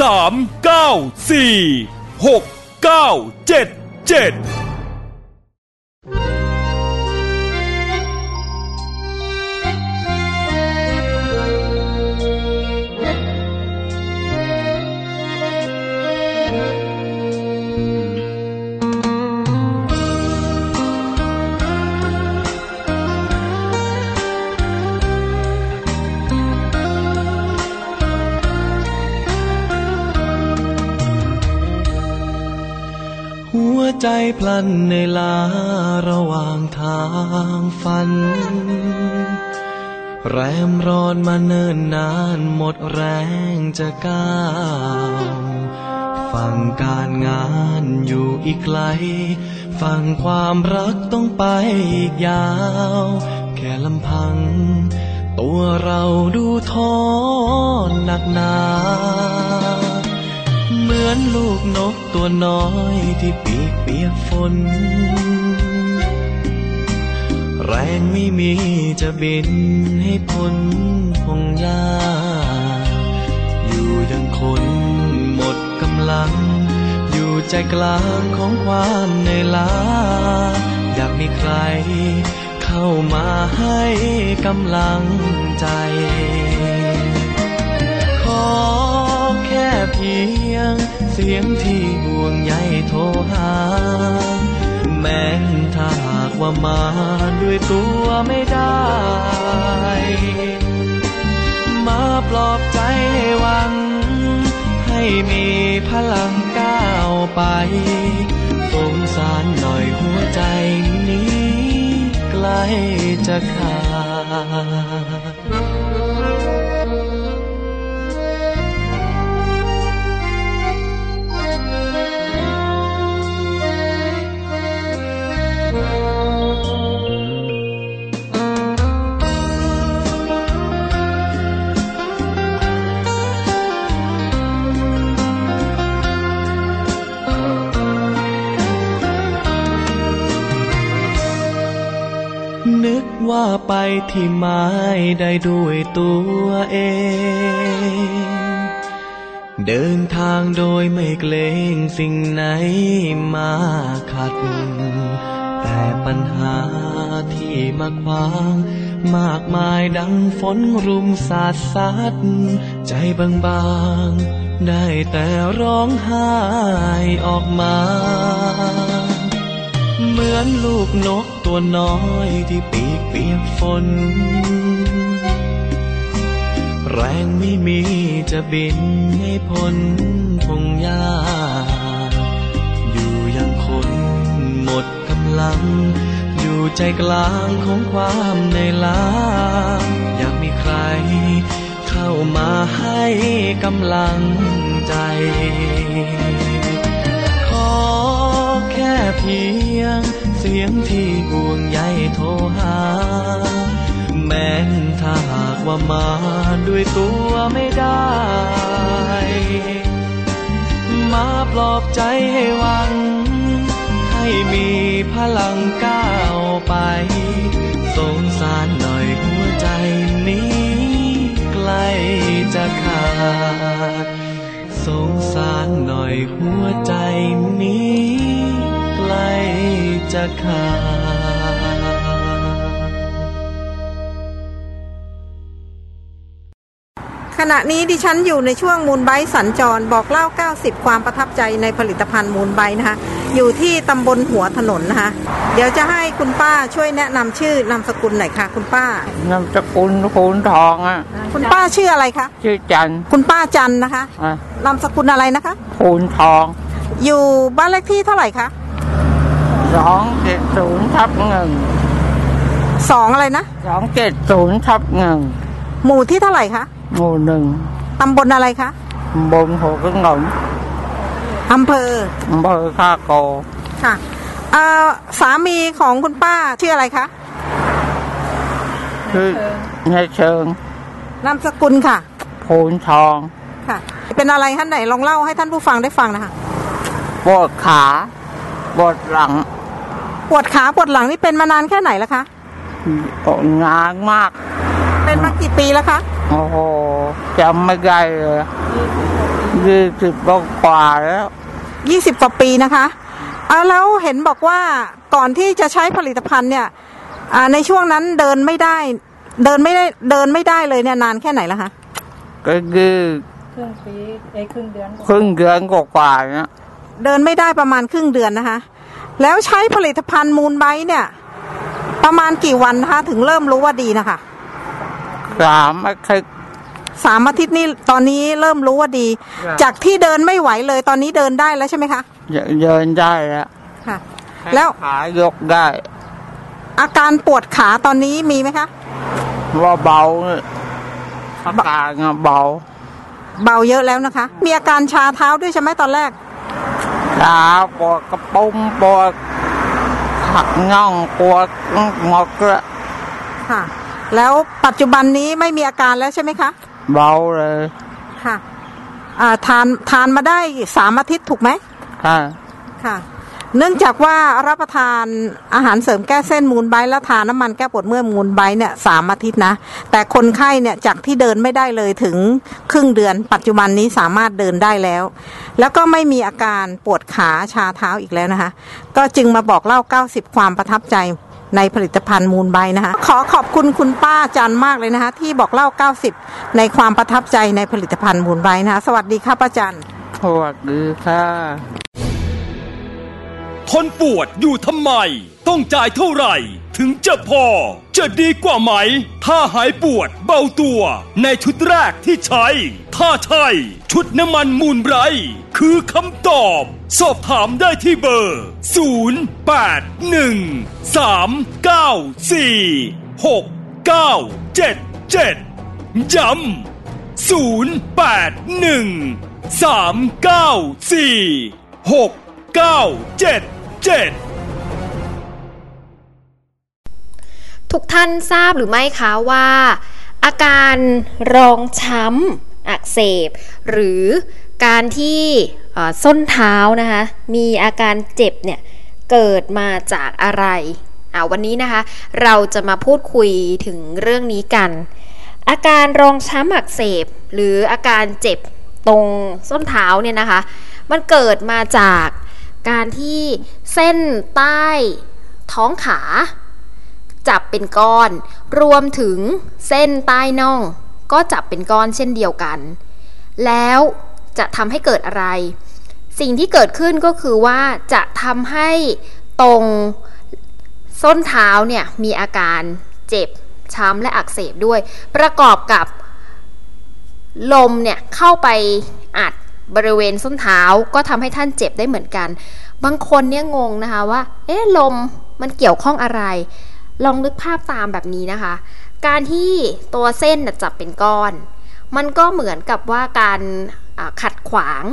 3 9 4 6 9 7 7 ใจพลันในลาระหว่างทางฝัน แรมร้อนมาเนิ่นนานหมดแรงจะก้าวฟังการงานอยู่อีกไกล ฟังความรักต้องไปอีกยาว แค่ลำพัง ตัวเราดูท้อหนักหนา อนลูกนกตัวน้อยที่ปีกเปียกฝน แรงไม่มีจะบินให้พ้นพงหญ้า อยู่ดังคนหมดกำลัง อยู่ใจกลางของความเหนื่อยล้า อยากมีใครเข้ามาให้กำลังใจ ขอแค่เพียง สีสียงที่ห่วงใยโทรหา แม้นถ้าหากว่ามาด้วยตัวไม่ได้ มาปลอบใจให้หวัง ให้มีพลังก้าวไปสงสารหน่อยหัวใจนี้ ใกล้จะขาด ไปที่ไม้ได้ด้วยตัวเอง เดินทางโดยไม่เกรงสิ่งไหนมาขัด แต่ปัญหาที่มาขวางมากมายดังฝนรุมสาดซัดใจบางๆ ได้แต่ร้องไห้ออกมา เหมือนลูกนกตัวน้อยที่ปีก ปียกฝน แรงไม่มีจะบินให้พ้นพงหญ้า อยู่อยังคนหมดกำลัง อยู่ใจกลางของความในล้า อยากมีใคร เข้ามาให้กำลังใจ ขอแค่เพียง เสียงที่ห่วงใยโทรหา แม้นถ้าหากว่ามาด้วยตัวไม่ได้ มาปลอบใจให้หวัง ให้มีพลังก้าวไป สงสารหน่อยหัวใจนี้ใกล้จะขาด สงสารหน่อยหัวใจนี้ จะขาดขณะนี้ดิฉันอยู่ในช่วงมูลไบต์สัญจรบอกเล่า 90 ความประทับใจในผลิตภัณฑ์มูลไบต์นะคะ อยู่ที่ตำบลหัวถนนนะคะ เดี๋ยวจะให้คุณป้าช่วยแนะนำชื่อนามสกุลหน่อยค่ะ คุณป้านามสกุลคูณทองอะ คุณป้าชื่ออะไรคะ ชื่อจันทร์คุณป้าจันนะคะอะนามสกุลอะไรนะคะคูณทอง อยู่บ้านเลขที่เท่าไหร่คะ สองเจ็ดศูนย์ทับหนึ่งสองอะไรนะสองเจ็ดศูนย์ทับหนึ่งหมู่ที่เท่าไหร่คะหมู่หนึ่งตำบลอะไรคะบนหัวกระหงมอำเภออำเภอท่าโกค่ะเอ่อสามีของคุณป้าชื่ออะไรคะชื่อในเชิงนามสกุลค่ะคูณทองค่ะ เป็นอะไรท่านไหนลองเล่าให้ท่านผู้ฟังได้ฟังนะคะปวดขาปวดหลัง ปวดขาปวดหลังนี่เป็นมานานแค่ไหนแล้วคะนานมาก เป็นมากี่ปีแล้วคะ โอ้โหจำไม่ได้เลยยี่สิบกว่าแล้วยี่สิบกว่าปีนะคะอ่าแล้วเห็นบอกว่าก่อนที่จะใช้ผลิตภัณฑ์เนี่ยอ่าในช่วงนั้นเดินไม่ได้ เดินไม่ได้เดินไม่ได้เลยเนี่ยนานแค่ไหนแล้วคะก็คือครึ่งปีไอ้ครึ่งเดือนครึ่งเดือนกว่าๆเนี่ยเดินไม่ได้ประมาณครึ่งเดือนนะคะ แล้วใช้ผลิตภัณฑ์มูลไบต์เนี่ย ประมาณกี่วันนะคะ ถึงเริ่มรู้ว่าดีนะคะสามอาทิตย์สามอาทิตย์นี่ตอนนี้เริ่มรู้ว่าดีครับจากที่เดินไม่ไหวเลยตอนนี้เดินได้แล้วใช่ไหมคะเดินได้แล้วค่ะ แล้วขายกได้ อาการปวดขาตอนนี้มีไหมคะว่าเบาเนี่ยอาการอะเบา เบาเยอะแล้วนะคะ มีอาการชาเท้าด้วยใช่ไหมตอนแรก ขาปวดกระปุ้มปวดขักน่องปวดหมดละค่ะ แล้วปัจจุบันนี้ไม่มีอาการแล้วใช่ไหมคะ เบาเลยค่ะอ่าทานทานมาได้สามอาทิตย์ถูกไหมค่ะค่ะ เนื่องจากว่ารับประทานอาหารเสริมแก้เส้นมูลไบและทานน้ำมันแก้ปวดเมื่อยมูลไบเนี่ยสามอาทิตย์นะ แต่คนไข้เนี่ยจากที่เดินไม่ได้เลยถึงครึ่งเดือน ปัจจุบันนี้สามารถเดินได้แล้ว แล้วก็ไม่มีอาการปวดขาชาเท้าอีกแล้วนะคะ ก็จึงมาบอกเล่า 90 ความประทับใจในผลิตภัณฑ์มูลไบนะคะขอขอบคุณคุณป้าจันมากเลยนะคะที่บอกเล่า 90 ในความประทับใจในผลิตภัณฑ์มูลไบนะคะสวัสดีค่ะป้าจันสวัสดีค่ะ ทนปวดอยู่ทำไม ต้องจ่ายเท่าไหร่ ถึงจะพอ จะดีกว่าไหม ถ้าหายปวดเบาตัว ในชุดแรกที่ใช้ ถ้าใช่ ชุดน้ำมันมูลไร คือคำตอบ สอบถามได้ที่เบอร์ 0 8 1 3 9 4 6 9 7 7 ย้ำ0 8 1 3 9 4 6 9 7 7 ทุกท่านทราบหรือไม่คะว่า อาการรองช้ำอักเสบ หรือการที่ส้นเท้านะคะ มีอาการเจ็บเนี่ย เกิดมาจากอะไรอ่าวันนี้นะคะ เราจะมาพูดคุยถึงเรื่องนี้กัน อาการรองช้ำอักเสบ หรืออาการเจ็บตรงส้นเท้าเนี่ยนะคะ มันเกิดมาจาก การที่เส้นใต้ท้องขา จับเป็นก้อน รวมถึงเส้นใต้น่อง ก็จับเป็นก้อนเช่นเดียวกัน แล้วจะทำให้เกิดอะไร สิ่งที่เกิดขึ้นก็คือว่าจะทำให้ตรงส้นเท้าเนี่ยมีอาการเจ็บ ช้ำและอักเสบด้วย ประกอบกับลมเนี่ยเข้าไปอัด บริเวณส้นเท้าก็ทำให้ท่านเจ็บได้เหมือนกัน บางคนเนี่ยงงนะคะว่า เอ๊ะลมมันเกี่ยวข้องอะไร ลองนึกภาพตามแบบนี้นะคะ การที่ตัวเส้นจับเป็นก้อน มันก็เหมือนกับว่าการขัดขวาง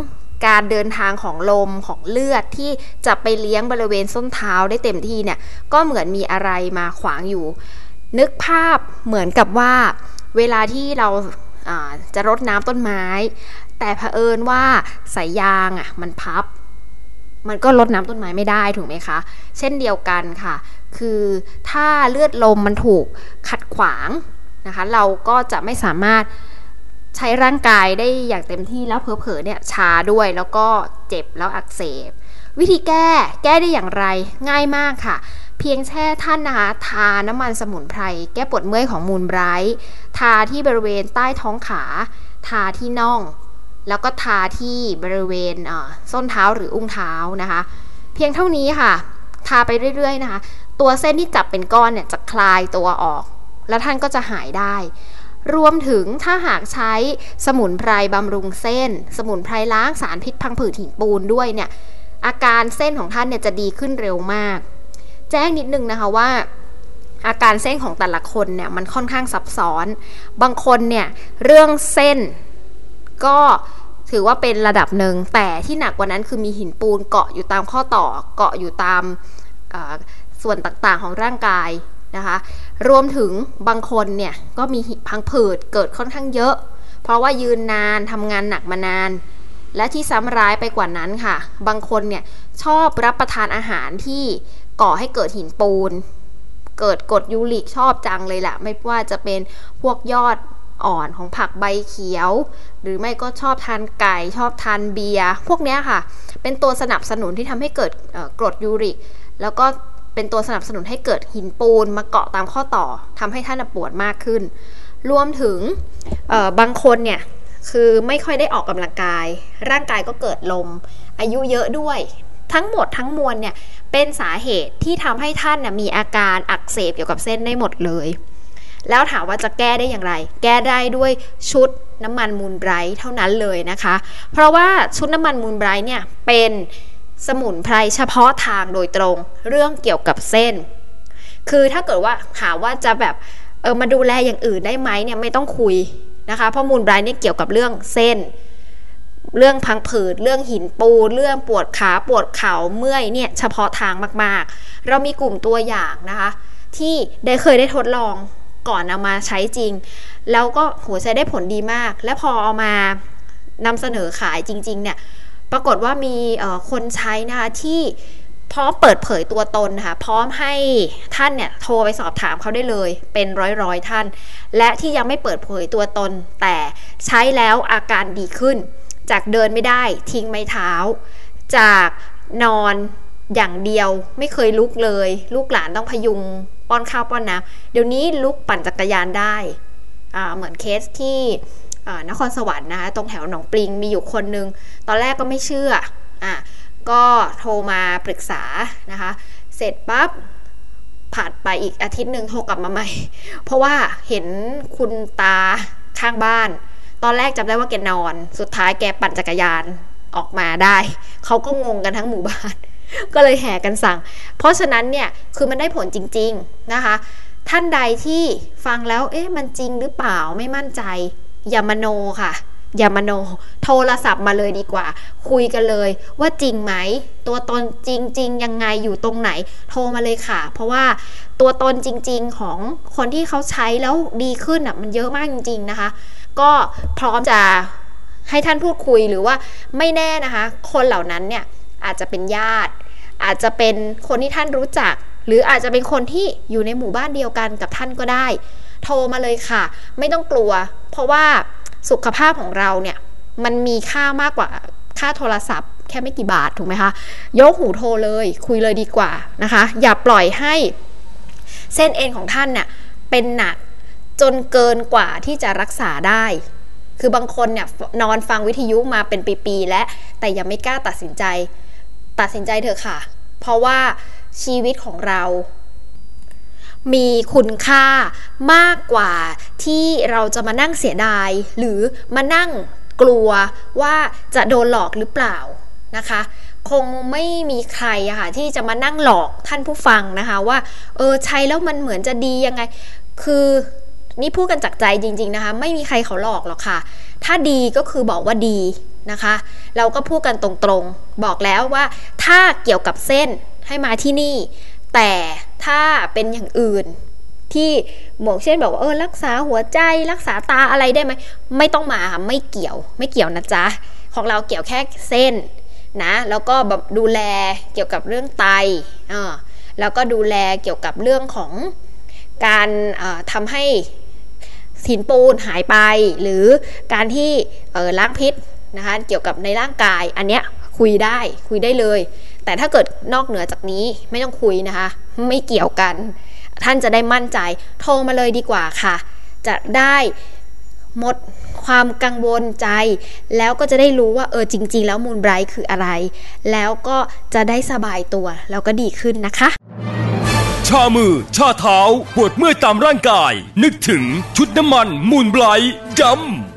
การเดินทางของลมของเลือดที่จะไปเลี้ยงบริเวณส้นเท้าได้เต็มที่เนี่ย ก็เหมือนมีอะไรมาขวางอยู่ นึกภาพเหมือนกับว่า เวลาที่เราอ่าจะรดน้ำต้นไม้ แต่เผอิญว่าสายยางอะมันพับ มันก็ลดน้ำต้นไม้ไม่ได้ถูกไหมคะ เช่นเดียวกันค่ะ คือถ้าเลือดลมมันถูกขัดขวางนะคะ เราก็จะไม่สามารถใช้ร่างกายได้อย่างเต็มที่แล้วเผลอๆเนี่ยชาด้วยแล้วก็เจ็บแล้วอักเสบ วิธีแก้แก้ได้อย่างไรง่ายมากค่ะ เพียงแค่ท่านนะคะทาน้ำมันสมุนไพรแก้ปวดเมื่อยของมูลไบรท์ทาที่บริเวณใต้ท้องขา ทาที่น่อง แล้วก็ทาที่บริเวณส้นเท้าหรืออุ้งเท้านะคะ เพียงเท่านี้ค่ะ ทาไปเรื่อยๆนะคะ ตัวเส้นที่จับเป็นก้อนเนี่ยจะคลายตัวออก แล้วท่านก็จะหายได้ รวมถึงถ้าหากใช้สมุนไพรบำรุงเส้น สมุนไพรล้างสารพิษพังผืดหินปูนด้วยเนี่ยอาการเส้นของท่านเนี่ยจะดีขึ้นเร็วมาก แจ้งนิดนึงนะคะว่าอาการเส้นของแต่ละคนเนี่ยมันค่อนข้างซับซ้อน บางคนเนี่ยเรื่องเส้น ก็ถือว่าเป็นระดับหนึ่งแต่ที่หนักกว่านั้นคือมีหินปูนเกาะอยู่ตามข้อต่อเกาะอยู่ตามส่วนต่างๆของร่างกายนะคะ รวมถึงบางคนเนี่ยก็มีพังผืดเกิดค่อนข้างเยอะ เพราะว่ายืนนานทำงานหนักมานาน และที่ซ้ำร้ายไปกว่านั้นค่ะ บางคนเนี่ยชอบรับประทานอาหารที่ก่อให้เกิดหินปูน เกิดกรดยูริกชอบจังเลยแหละไม่ว่าจะเป็นพวกยอด อ่อนของผักใบเขียว หรือไม่ก็ชอบทานไก่ชอบทานเบียร์พวกนี้ค่ะ เป็นตัวสนับสนุนที่ทำให้เกิดกรดยูริก แล้วก็เป็นตัวสนับสนุนให้เกิดหินปูนมาเกาะตามข้อต่อทำให้ท่านปวดมากขึ้น รวมถึงบางคนเนี่ยคือไม่ค่อยได้ออกกำลังกาย ร่างกายก็เกิดลม อายุเยอะด้วยทั้งหมดทั้งมวลเนี่ยเป็นสาเหตุที่ทำให้ท่านนะมีอาการอักเสบเกี่ยวกับเส้นได้หมดเลย แล้วถามว่าจะแก้ได้อย่างไร แก้ได้ด้วยชุดน้ำมันมูลไบรท์เท่านั้นเลยนะคะ เพราะว่าชุดน้ำมันมูลไบรท์เนี่ยเป็นสมุนไพรเฉพาะทางโดยตรงเรื่องเกี่ยวกับเส้น คือถ้าเกิดว่าหาว่าจะแบบเออมาดูแลอย่างอื่นได้ไหมเนี่ยไม่ต้องคุยนะคะเพราะมูลไบรท์เนี่ยเกี่ยวกับเรื่องเส้น เรื่องพังผืดเรื่องหินปูนเรื่องปวดขาปวดเข่าเมื่อยเนี่ยเฉพาะทางมากๆ เรามีกลุ่มตัวอย่างนะคะ ที่ได้เคยได้ทดลอง ก่อนเอามาใช้จริง แล้วก็โหใช้ได้ผลดีมาก และพอเอามานำเสนอขายจริง ๆ เนี่ย ปรากฏว่ามีคนใช้นะคะที่พร้อมเปิดเผยตัวตนนะคะพร้อมให้ท่านเนี่ยโทรไปสอบถามเขาได้เลย เป็นร้อยร้อยๆท่าน และที่ยังไม่เปิดเผยตัวตน แต่ใช้แล้วอาการดีขึ้น จากเดินไม่ได้ทิ้งไม้เท้า จากนอน อย่างเดียวไม่เคยลุกเลย ลูกหลานต้องพยุงป้อนข้าวป้อนน้ำเดี๋ยวนี้ลุกปั่นจักรยานได้เหมือนเคสที่นครสวรรค์นะคะตรงแถวหนองปริงมีอยู่คนนึง ตอนแรกก็ไม่เชื่ออะก็โทรมาปรึกษานะคะ เสร็จปั๊บผ่านไปอีกอาทิตย์หนึ่งโทรกลับมาใหม่ เพราะว่าเห็นคุณตาข้างบ้าน ตอนแรกจำได้ว่าแกนอน สุดท้ายแกปั่นจักรยานออกมาได้ เขาก็งงกันทั้งหมู่บ้าน ก็เลยแห่กันสั่ง เพราะฉะนั้นเนี่ยคือมันได้ผลจริง ๆนะคะ ท่านใดที่ฟังแล้วเอ๊ะมันจริงหรือเปล่าไม่มั่นใจ อย่ามโนค่ะ อย่ามโน โทรศัพท์มาเลยดีกว่า คุยกันเลยว่าจริงไหม ตัวตนจริง ๆ ยังไงอยู่ตรงไหน โทรมาเลยค่ะ เพราะว่าตัวตนจริง ๆ ของคนที่เขาใช้แล้วดีขึ้นอะมันเยอะมากจริง ๆนะคะ ก็พร้อมจะให้ท่านพูดคุยหรือว่าไม่แน่นะคะ คนเหล่านั้นเนี่ย อาจจะเป็นญาติ อาจจะเป็นคนที่ท่านรู้จัก หรืออาจจะเป็นคนที่อยู่ในหมู่บ้านเดียวกันกับท่านก็ได้ โทรมาเลยค่ะ ไม่ต้องกลัว เพราะว่าสุขภาพของเราเนี่ยมันมีค่ามากกว่าค่าโทรศัพท์แค่ไม่กี่บาทถูกไหมคะยกหูโทรเลยคุยเลยดีกว่านะคะ อย่าปล่อยให้เส้นเอ็นของท่านเนี่ยเป็นหนักจนเกินกว่าที่จะรักษาได้ คือบางคนเนี่ยนอนฟังวิทยุมาเป็นปี ๆ แล้วแต่ยังไม่กล้าตัดสินใจ ตัดสินใจเถอะค่ะ เพราะว่าชีวิตของเรา มีคุณค่ามากกว่าที่เราจะมานั่งเสียดาย หรือมานั่งกลัวว่าจะโดนหลอกหรือเปล่านะคะ คงไม่มีใครอะค่ะที่จะมานั่งหลอกท่านผู้ฟังนะคะว่า เออใช้แล้วมันเหมือนจะดียังไง คือนี่พูดกันจากใจจริง ๆนะคะ ไม่มีใครเขาหลอกหรอกค่ะ ถ้าดีก็คือบอกว่าดี นะคะ เราก็พูดกันตรงๆ บอกแล้วว่าถ้าเกี่ยวกับเส้นให้มาที่นี่ แต่ถ้าเป็นอย่างอื่นที่หมวกเช่นบอกว่าเออรักษาหัวใจรักษาตาอะไรได้ไหมไม่ต้องมาค่ะไม่เกี่ยวไม่เกี่ยวนะจ๊ะของเราเกี่ยวแค่เส้นนะแล้วก็ดูแลเกี่ยวกับเรื่องไตอ่าแล้วก็ดูแลเกี่ยวกับเรื่องของการทำให้หินปูนหายไป หรือการที่ล้างพิษ นะคะเกี่ยวกับในร่างกายอันเนี้ยคุยได้คุยได้เลย แต่ถ้าเกิดนอกเหนือจากนี้ไม่ต้องคุยนะคะ ไม่เกี่ยวกัน ท่านจะได้มั่นใจโทรมาเลยดีกว่าค่ะ จะได้หมดความกังวลใจ แล้วก็จะได้รู้ว่าเออจริง ๆ แล้วมูลไบรท์คืออะไร แล้วก็จะได้สบายตัวแล้วก็ดีขึ้นนะคะ ชามือ ชาเท้า ปวดเมื่อยตามร่างกาย นึกถึงชุดน้ำมันมูลไบรท์ดำ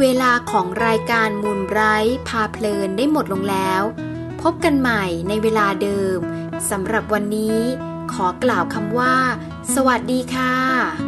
เวลาของรายการมูลไบรท์พาเพลินได้หมดลงแล้ว พบกันใหม่ในเวลาเดิมสำหรับวันนี้ ขอกล่าวคำว่า สวัสดีค่ะ